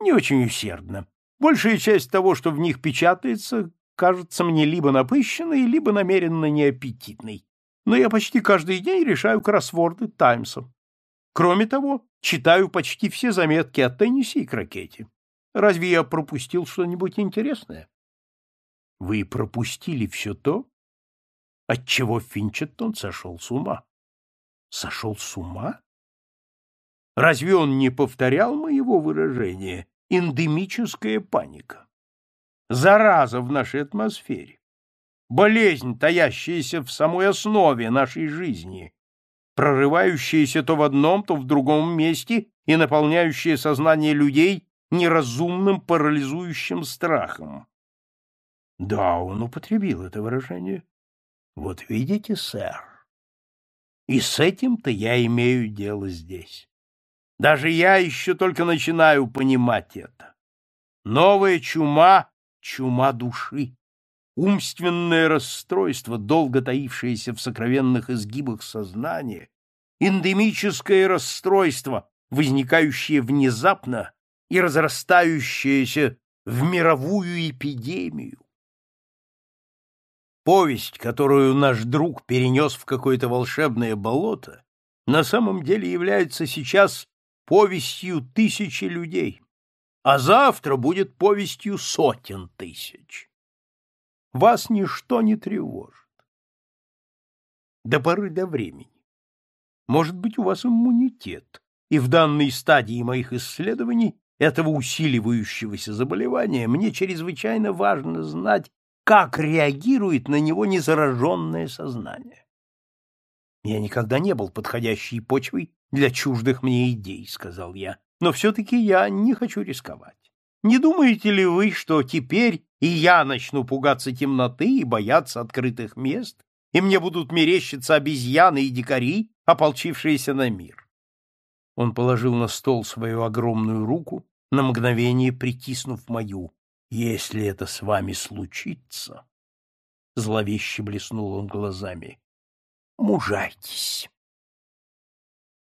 не очень усердно. Большая часть того, что в них печатается, кажется мне либо напыщенной, либо намеренно неаппетитной. Но я почти каждый день решаю кроссворды Таймса. Кроме того, читаю почти все заметки о теннисе и крокете. Разве я пропустил что-нибудь интересное? Вы пропустили все то, от чего Финчеттон сошел с ума. Сошел с ума? Разве он не повторял моего выражения «эндемическая паника»? Зараза в нашей атмосфере. болезнь, таящаяся в самой основе нашей жизни, прорывающаяся то в одном, то в другом месте и наполняющая сознание людей неразумным парализующим страхом. Да, он употребил это выражение. Вот видите, сэр. И с этим-то я имею дело здесь. Даже я еще только начинаю понимать это. Новая чума — чума души. Умственное расстройство, долго таившееся в сокровенных изгибах сознания, эндемическое расстройство, возникающее внезапно и разрастающееся в мировую эпидемию. Повесть, которую наш друг перенес в какое-то волшебное болото, на самом деле является сейчас повестью тысячи людей, а завтра будет повестью сотен тысяч. Вас ничто не тревожит. До поры до времени. Может быть, у вас иммунитет, и в данной стадии моих исследований этого усиливающегося заболевания мне чрезвычайно важно знать, как реагирует на него незараженное сознание. Я никогда не был подходящей почвой для чуждых мне идей, сказал я, но все-таки я не хочу рисковать. Не думаете ли вы, что теперь и я начну пугаться темноты и бояться открытых мест, и мне будут мерещиться обезьяны и дикари, ополчившиеся на мир? Он положил на стол свою огромную руку, на мгновение притиснув мою. «Если это с вами случится...» Зловеще блеснул он глазами. «Мужайтесь!»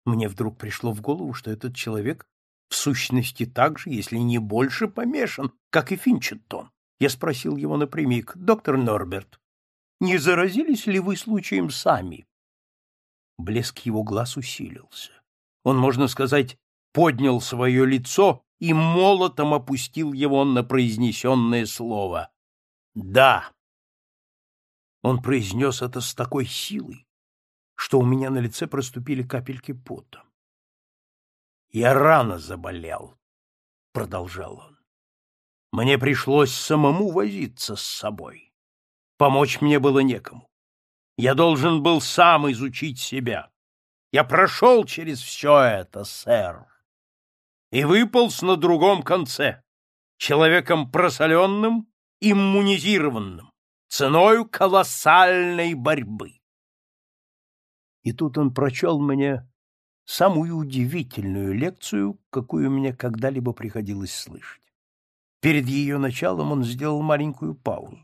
Мне вдруг пришло в голову, что этот человек в сущности так же, если не больше, помешан, как и Финчеттон. Я спросил его напрямик, доктор Норберт, не заразились ли вы случаем сами? Блеск его глаз усилился. Он, можно сказать, поднял свое лицо и молотом опустил его на произнесенное слово. «Да». Он произнес это с такой силой, что у меня на лице проступили капельки пота. «Я рано заболел», — продолжал он. «Мне пришлось самому возиться с собой. Помочь мне было некому. Я должен был сам изучить себя. Я прошел через все это, сэр, и выполз на другом конце, человеком просоленным, иммунизированным, ценою колоссальной борьбы. И тут он прочел мне самую удивительную лекцию, какую мне когда-либо приходилось слышать. Перед ее началом он сделал маленькую паузу.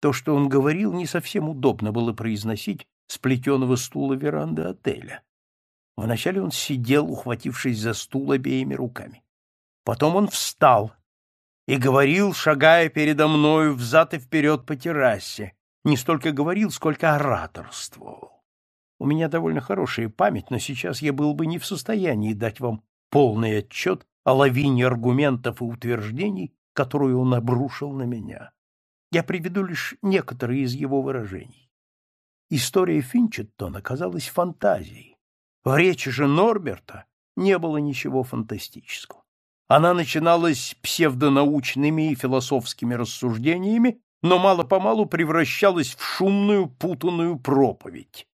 То, что он говорил, не совсем удобно было произносить с плетеного стула веранды отеля. Вначале он сидел, ухватившись за стул обеими руками. Потом он встал и говорил, шагая передо мною взад и вперед по террасе. Не столько говорил, сколько ораторствовал. У меня довольно хорошая память, но сейчас я был бы не в состоянии дать вам полный отчет о лавине аргументов и утверждений, которую он обрушил на меня. Я приведу лишь некоторые из его выражений. История Финчеттона казалась фантазией. В речи же Норберта не было ничего фантастического. Она начиналась псевдонаучными и философскими рассуждениями, но мало-помалу превращалась в шумную, путанную проповедь.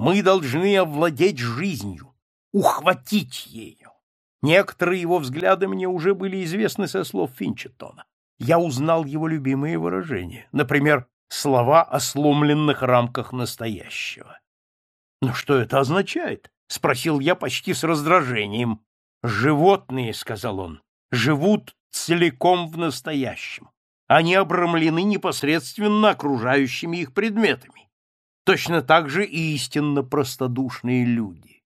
Мы должны овладеть жизнью, ухватить ею. Некоторые его взгляды мне уже были известны со слов Финчеттона. Я узнал его любимые выражения. Например, слова о сломленных рамках настоящего. «Но что это означает?» — спросил я почти с раздражением. «Животные», — сказал он, — «живут целиком в настоящем. Они обрамлены непосредственно окружающими их предметами. Точно так же и истинно простодушные люди.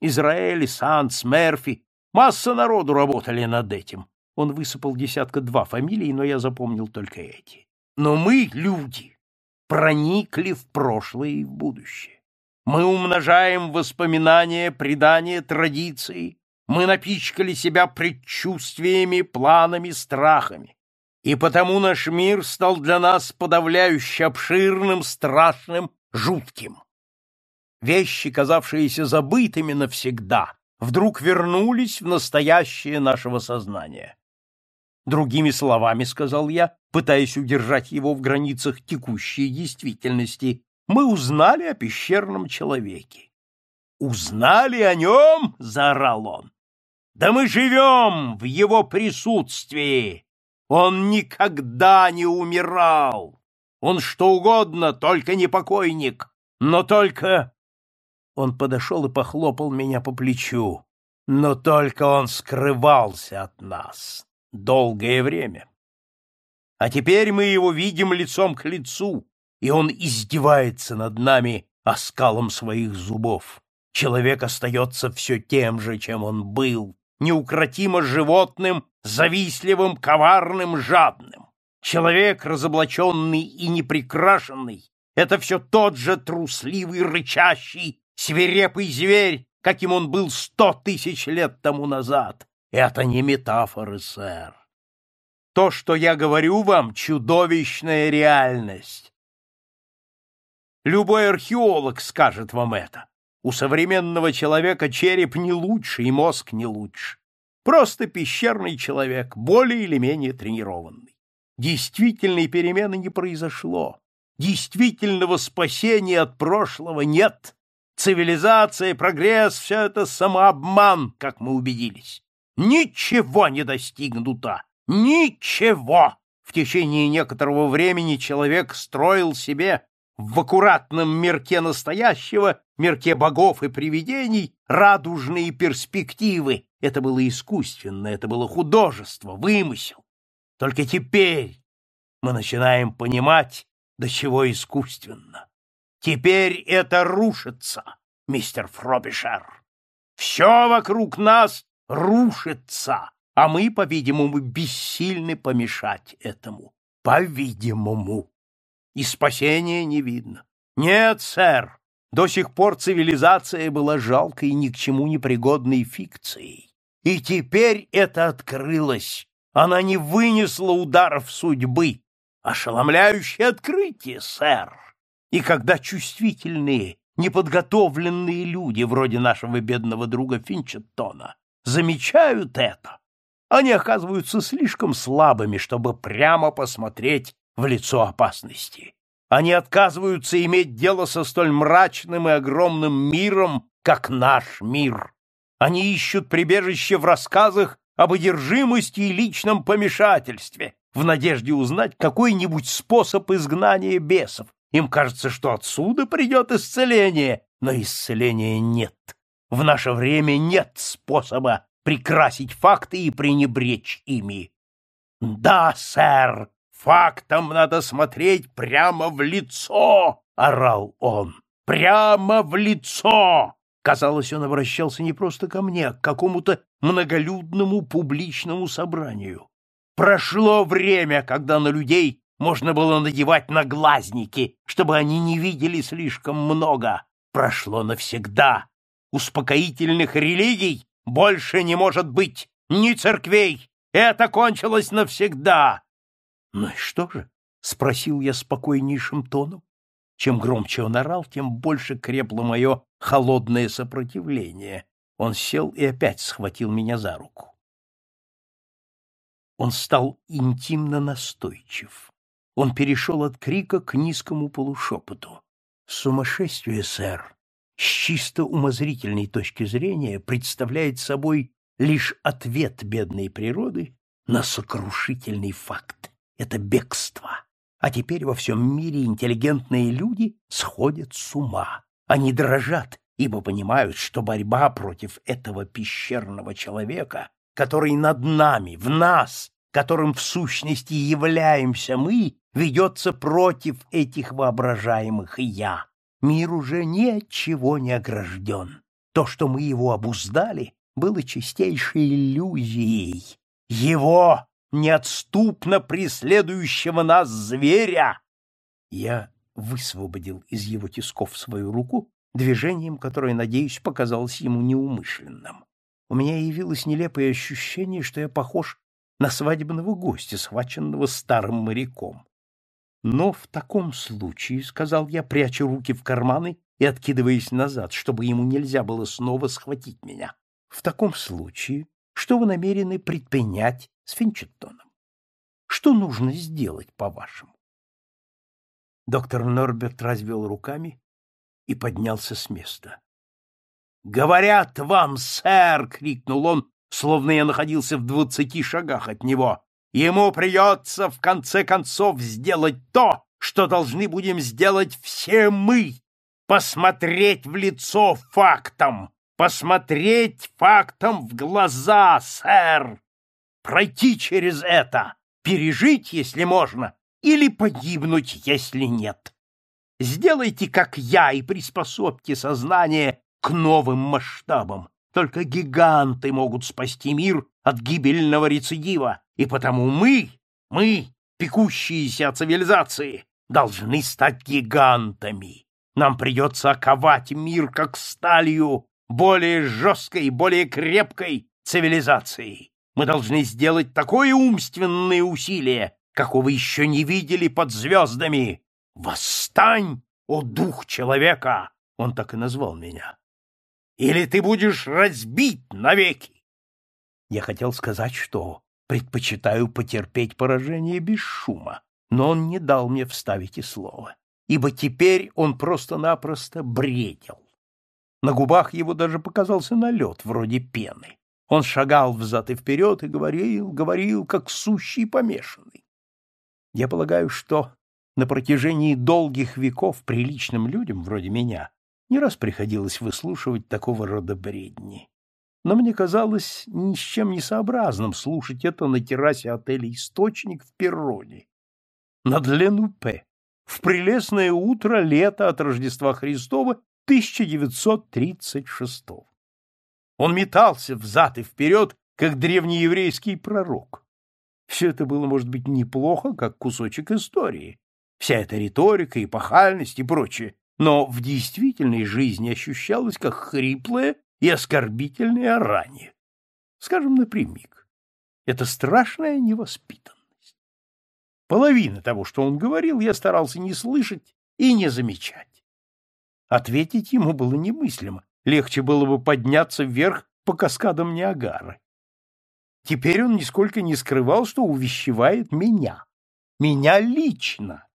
Израиль, Санс, Мерфи, масса народу работали над этим. Он высыпал десятка-два фамилий, но я запомнил только эти. Но мы, люди, проникли в прошлое и в будущее. Мы умножаем воспоминания, предания, традиции. Мы напичкали себя предчувствиями, планами, страхами. И потому наш мир стал для нас подавляюще обширным, страшным, жутким. Вещи, казавшиеся забытыми навсегда, вдруг вернулись в настоящее нашего сознания. Другими словами, сказал я, пытаясь удержать его в границах текущей действительности, мы узнали о пещерном человеке. «Узнали о нем?» — заорал он. «Да мы живем в его присутствии! Он никогда не умирал! Он что угодно, только не покойник, но только...» Он подошел и похлопал меня по плечу. «Но только он скрывался от нас долгое время. А теперь мы его видим лицом к лицу, и он издевается над нами оскалом своих зубов. Человек остается все тем же, чем он был, неукротимо животным, завистливым, коварным, жадным. Человек, разоблаченный и неприкрашенный, это все тот же трусливый, рычащий, свирепый зверь, каким он был сто тысяч лет тому назад. Это не метафоры, сэр. То, что я говорю вам, чудовищная реальность. Любой археолог скажет вам это. У современного человека череп не лучше и мозг не лучше. Просто пещерный человек, более или менее тренированный. Действительной перемены не произошло. Действительного спасения от прошлого нет. Цивилизация, прогресс — все это самообман, как мы убедились. Ничего не достигнуто! Ничего! В течение некоторого времени человек строил себе в аккуратном мирке настоящего, мирке богов и привидений, радужные перспективы. Это было искусственно, это было художество, вымысел. Только теперь мы начинаем понимать, до чего искусственно. Теперь это рушится, мистер Фробишер. Все вокруг нас рушится, а мы, по-видимому, бессильны помешать этому. По-видимому. И спасения не видно. Нет, сэр, до сих пор цивилизация была жалкой и ни к чему не пригодной фикцией. И теперь это открылось. Она не вынесла ударов судьбы. Ошеломляющее открытие, сэр. И когда чувствительные, неподготовленные люди, вроде нашего бедного друга Финчеттона, замечают это, они оказываются слишком слабыми, чтобы прямо посмотреть в лицо опасности. Они отказываются иметь дело со столь мрачным и огромным миром, как наш мир. Они ищут прибежище в рассказах об одержимости и личном помешательстве, в надежде узнать какой-нибудь способ изгнания бесов. Им кажется, что отсюда придет исцеление, но исцеления нет. В наше время нет способа прикрасить факты и пренебречь ими. Да, сэр, фактам надо смотреть прямо в лицо, орал он. Прямо в лицо. Казалось, он обращался не просто ко мне, а к какому-то многолюдному публичному собранию. Прошло время, когда на людей можно было надевать наглазники, чтобы они не видели слишком много. Прошло навсегда успокоительных религий больше не может быть, ни церквей. Это кончилось навсегда. Ну и что же? спросил я спокойнейшим тоном. Чем громче он орал, тем больше крепло мое холодное сопротивление. Он сел и опять схватил меня за руку. Он стал интимно настойчив. Он перешел от крика к низкому полушепоту. «Сумасшествие, сэр! с чисто умозрительной точки зрения представляет собой лишь ответ бедной природы на сокрушительный факт. Это бегство. А теперь во всем мире интеллигентные люди сходят с ума. Они дрожат, ибо понимают, что борьба против этого пещерного человека, который над нами, в нас, которым в сущности являемся мы, ведется против этих воображаемых «я». Мир уже ни от чего не огражден. То, что мы его обуздали, было чистейшей иллюзией. Его, неотступно преследующего нас зверя! Я высвободил из его тисков свою руку движением, которое, надеюсь, показалось ему неумышленным. У меня явилось нелепое ощущение, что я похож на свадебного гостя, схваченного старым моряком. Но в таком случае, — сказал я, пряча руки в карманы и откидываясь назад, чтобы ему нельзя было снова схватить меня, — в таком случае, что вы намерены предпринять с Финчеттоном? Что нужно сделать, по-вашему? Доктор Норберт развел руками и поднялся с места. «Говорят вам, сэр!» — крикнул он, словно я находился в двадцати шагах от него. «Ему придется, в конце концов, сделать то, что должны будем сделать все мы! Посмотреть в лицо фактам! Посмотреть фактам в глаза, сэр! Пройти через это, пережить, если можно, или погибнуть, если нет. Сделайте, как я, и приспособьте сознание к новым масштабам. Только гиганты могут спасти мир от гибельного рецидива, и потому мы, мы, пекущиеся о цивилизации, должны стать гигантами. Нам придется оковать мир как сталью более жесткой, более крепкой цивилизацией. Мы должны сделать такое умственное усилие, какого еще не видели под звездами. Восстань, о дух человека! Он так и назвал меня или ты будешь разбит навеки. Я хотел сказать, что предпочитаю потерпеть поражение без шума, но он не дал мне вставить и слова, ибо теперь он просто-напросто бредил. На губах его даже показался налет, вроде пены. Он шагал взад и вперед и говорил, говорил, как сущий помешанный. Я полагаю, что на протяжении долгих веков приличным людям, вроде меня, не раз приходилось выслушивать такого рода бредни. Но мне казалось ни с чем не сообразным слушать это на террасе отеля «Источник» в Перроне. Над Ленупе. В прелестное утро лета от Рождества Христова 1936 Он метался взад и вперед, как древнееврейский пророк. Все это было, может быть, неплохо, как кусочек истории. Вся эта риторика, эпохальность и прочее но в действительной жизни ощущалось как хриплое и оскорбительное орание. Скажем напрямик, это страшная невоспитанность. Половина того, что он говорил, я старался не слышать и не замечать. Ответить ему было немыслимо, легче было бы подняться вверх по каскадам Ниагары. Теперь он нисколько не скрывал, что увещевает меня. Меня лично.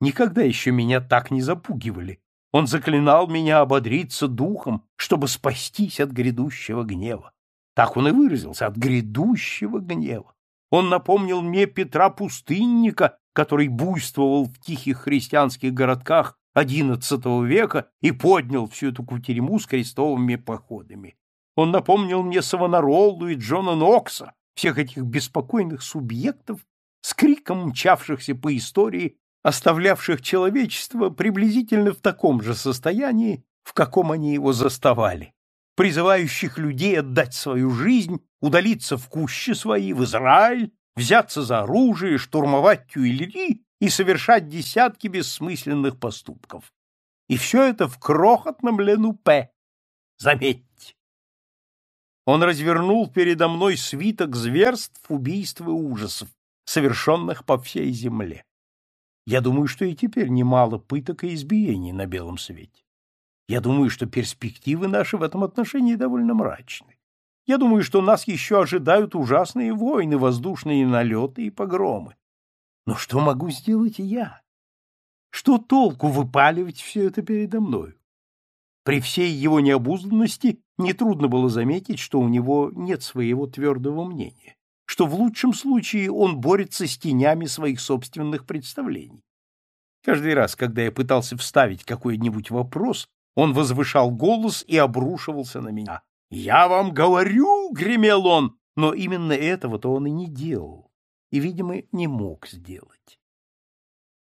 Никогда еще меня так не запугивали, он заклинал меня ободриться духом, чтобы спастись от грядущего гнева. Так он и выразился, от грядущего гнева. Он напомнил мне Петра Пустынника, который буйствовал в тихих христианских городках XI века и поднял всю эту кутерьму с крестовыми походами. Он напомнил мне Савонаролу и Джона Нокса, всех этих беспокойных субъектов, с криком мчавшихся по истории оставлявших человечество приблизительно в таком же состоянии, в каком они его заставали, призывающих людей отдать свою жизнь, удалиться в кущи свои, в Израиль, взяться за оружие, штурмовать Тюильри и совершать десятки бессмысленных поступков. И все это в крохотном Ленупе. Заметьте. Он развернул передо мной свиток зверств, убийств и ужасов, совершенных по всей земле. Я думаю, что и теперь немало пыток и избиений на белом свете. Я думаю, что перспективы наши в этом отношении довольно мрачны. Я думаю, что нас еще ожидают ужасные войны, воздушные налеты и погромы. Но что могу сделать я? Что толку выпаливать все это передо мною? При всей его необузданности нетрудно было заметить, что у него нет своего твердого мнения что в лучшем случае он борется с тенями своих собственных представлений. Каждый раз, когда я пытался вставить какой-нибудь вопрос, он возвышал голос и обрушивался на меня. «Я вам говорю!» — гремел он, но именно этого-то он и не делал, и, видимо, не мог сделать.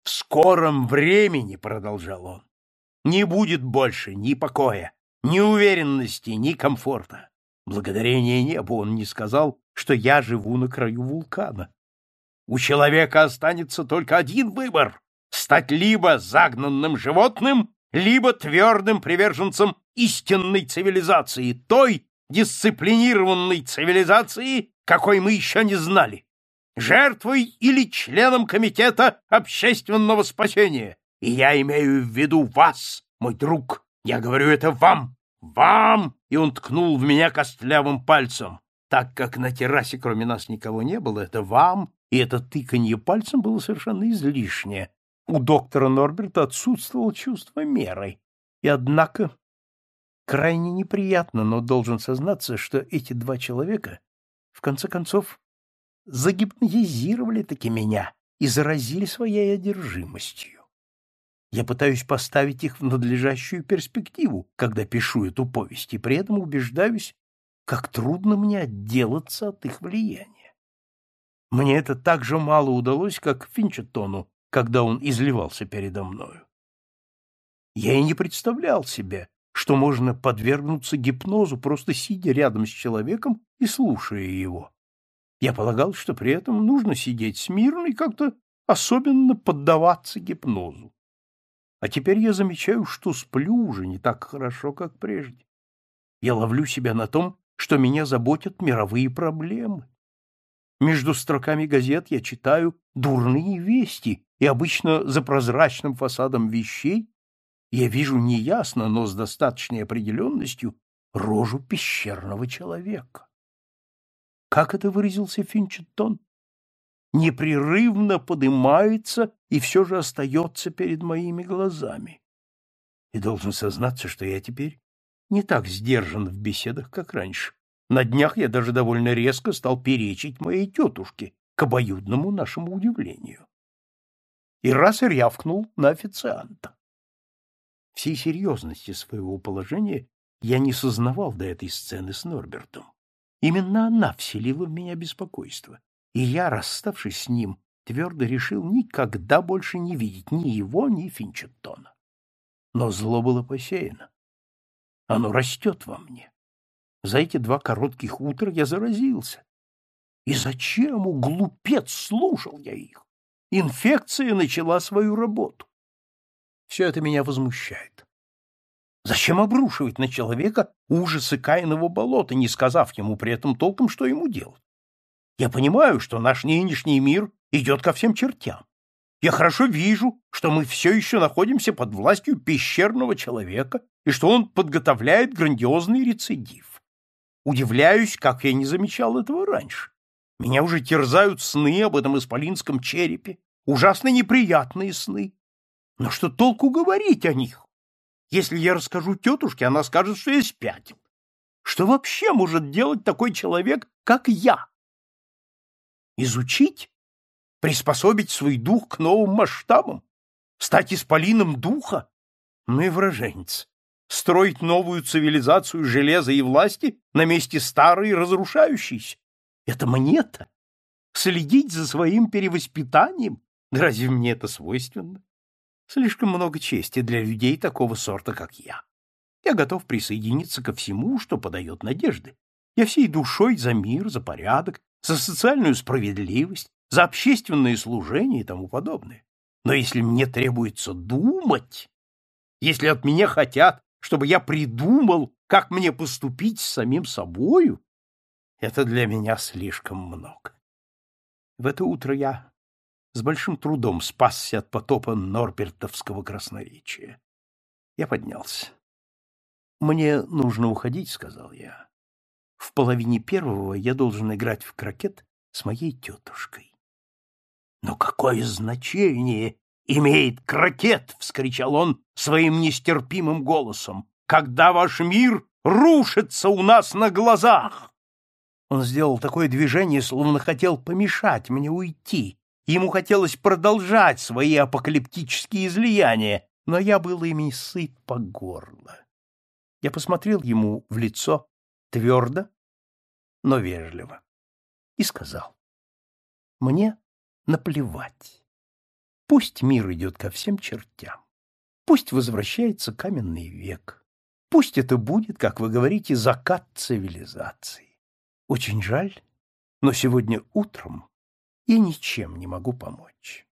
«В скором времени», — продолжал он, — «не будет больше ни покоя, ни уверенности, ни комфорта. Благодарение небу он не сказал, что я живу на краю вулкана. У человека останется только один выбор — стать либо загнанным животным, либо твердым приверженцем истинной цивилизации, той дисциплинированной цивилизации, какой мы еще не знали, жертвой или членом комитета общественного спасения. И я имею в виду вас, мой друг. Я говорю это вам, вам! И он ткнул в меня костлявым пальцем. Так как на террасе кроме нас никого не было, это вам и это тыканье пальцем было совершенно излишнее. У доктора Норберта отсутствовало чувство меры. И однако крайне неприятно, но должен сознаться, что эти два человека, в конце концов, загипнотизировали таки меня и заразили своей одержимостью. Я пытаюсь поставить их в надлежащую перспективу, когда пишу эту повесть, и при этом убеждаюсь, как трудно мне отделаться от их влияния. Мне это так же мало удалось, как Финчеттону, когда он изливался передо мною. Я и не представлял себе, что можно подвергнуться гипнозу, просто сидя рядом с человеком и слушая его. Я полагал, что при этом нужно сидеть смирно и как-то особенно поддаваться гипнозу. А теперь я замечаю, что сплю уже не так хорошо, как прежде. Я ловлю себя на том, что меня заботят мировые проблемы. Между строками газет я читаю дурные вести, и обычно за прозрачным фасадом вещей я вижу неясно, но с достаточной определенностью рожу пещерного человека. Как это выразился Финчеттон? непрерывно поднимается и все же остается перед моими глазами. И должен сознаться, что я теперь не так сдержан в беседах, как раньше. На днях я даже довольно резко стал перечить моей тетушке, к обоюдному нашему удивлению. И раз рявкнул на официанта. Всей серьезности своего положения я не сознавал до этой сцены с Норбертом. Именно она вселила в меня беспокойство и я, расставшись с ним, твердо решил никогда больше не видеть ни его, ни Финчеттона. Но зло было посеяно. Оно растет во мне. За эти два коротких утра я заразился. И зачем, у глупец, слушал я их? Инфекция начала свою работу. Все это меня возмущает. Зачем обрушивать на человека ужасы Каиного болота, не сказав ему при этом толком, что ему делать? Я понимаю, что наш нынешний мир идет ко всем чертям. Я хорошо вижу, что мы все еще находимся под властью пещерного человека и что он подготовляет грандиозный рецидив. Удивляюсь, как я не замечал этого раньше. Меня уже терзают сны об этом исполинском черепе, ужасно неприятные сны. Но что толку говорить о них? Если я расскажу тетушке, она скажет, что я спятил. Что вообще может делать такой человек, как я? Изучить? Приспособить свой дух к новым масштабам? Стать исполином духа? Ну и враженец. Строить новую цивилизацию железа и власти на месте старой разрушающейся? Это мне-то? Следить за своим перевоспитанием? Разве мне это свойственно? Слишком много чести для людей такого сорта, как я. Я готов присоединиться ко всему, что подает надежды. Я всей душой за мир, за порядок, за социальную справедливость, за общественное служение и тому подобное. Но если мне требуется думать, если от меня хотят, чтобы я придумал, как мне поступить с самим собою, это для меня слишком много. В это утро я с большим трудом спасся от потопа норбертовского красноречия. Я поднялся. «Мне нужно уходить», — сказал я. В половине первого я должен играть в крокет с моей тетушкой. «Но какое значение имеет крокет?» — вскричал он своим нестерпимым голосом. «Когда ваш мир рушится у нас на глазах!» Он сделал такое движение, словно хотел помешать мне уйти. Ему хотелось продолжать свои апокалиптические излияния, но я был ими сыт по горло. Я посмотрел ему в лицо твердо, но вежливо, и сказал, «Мне наплевать. Пусть мир идет ко всем чертям. Пусть возвращается каменный век. Пусть это будет, как вы говорите, закат цивилизации. Очень жаль, но сегодня утром я ничем не могу помочь.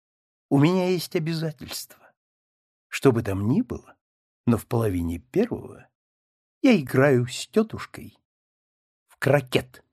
У меня есть обязательства. Что бы там ни было, но в половине первого я играю с тетушкой крокет.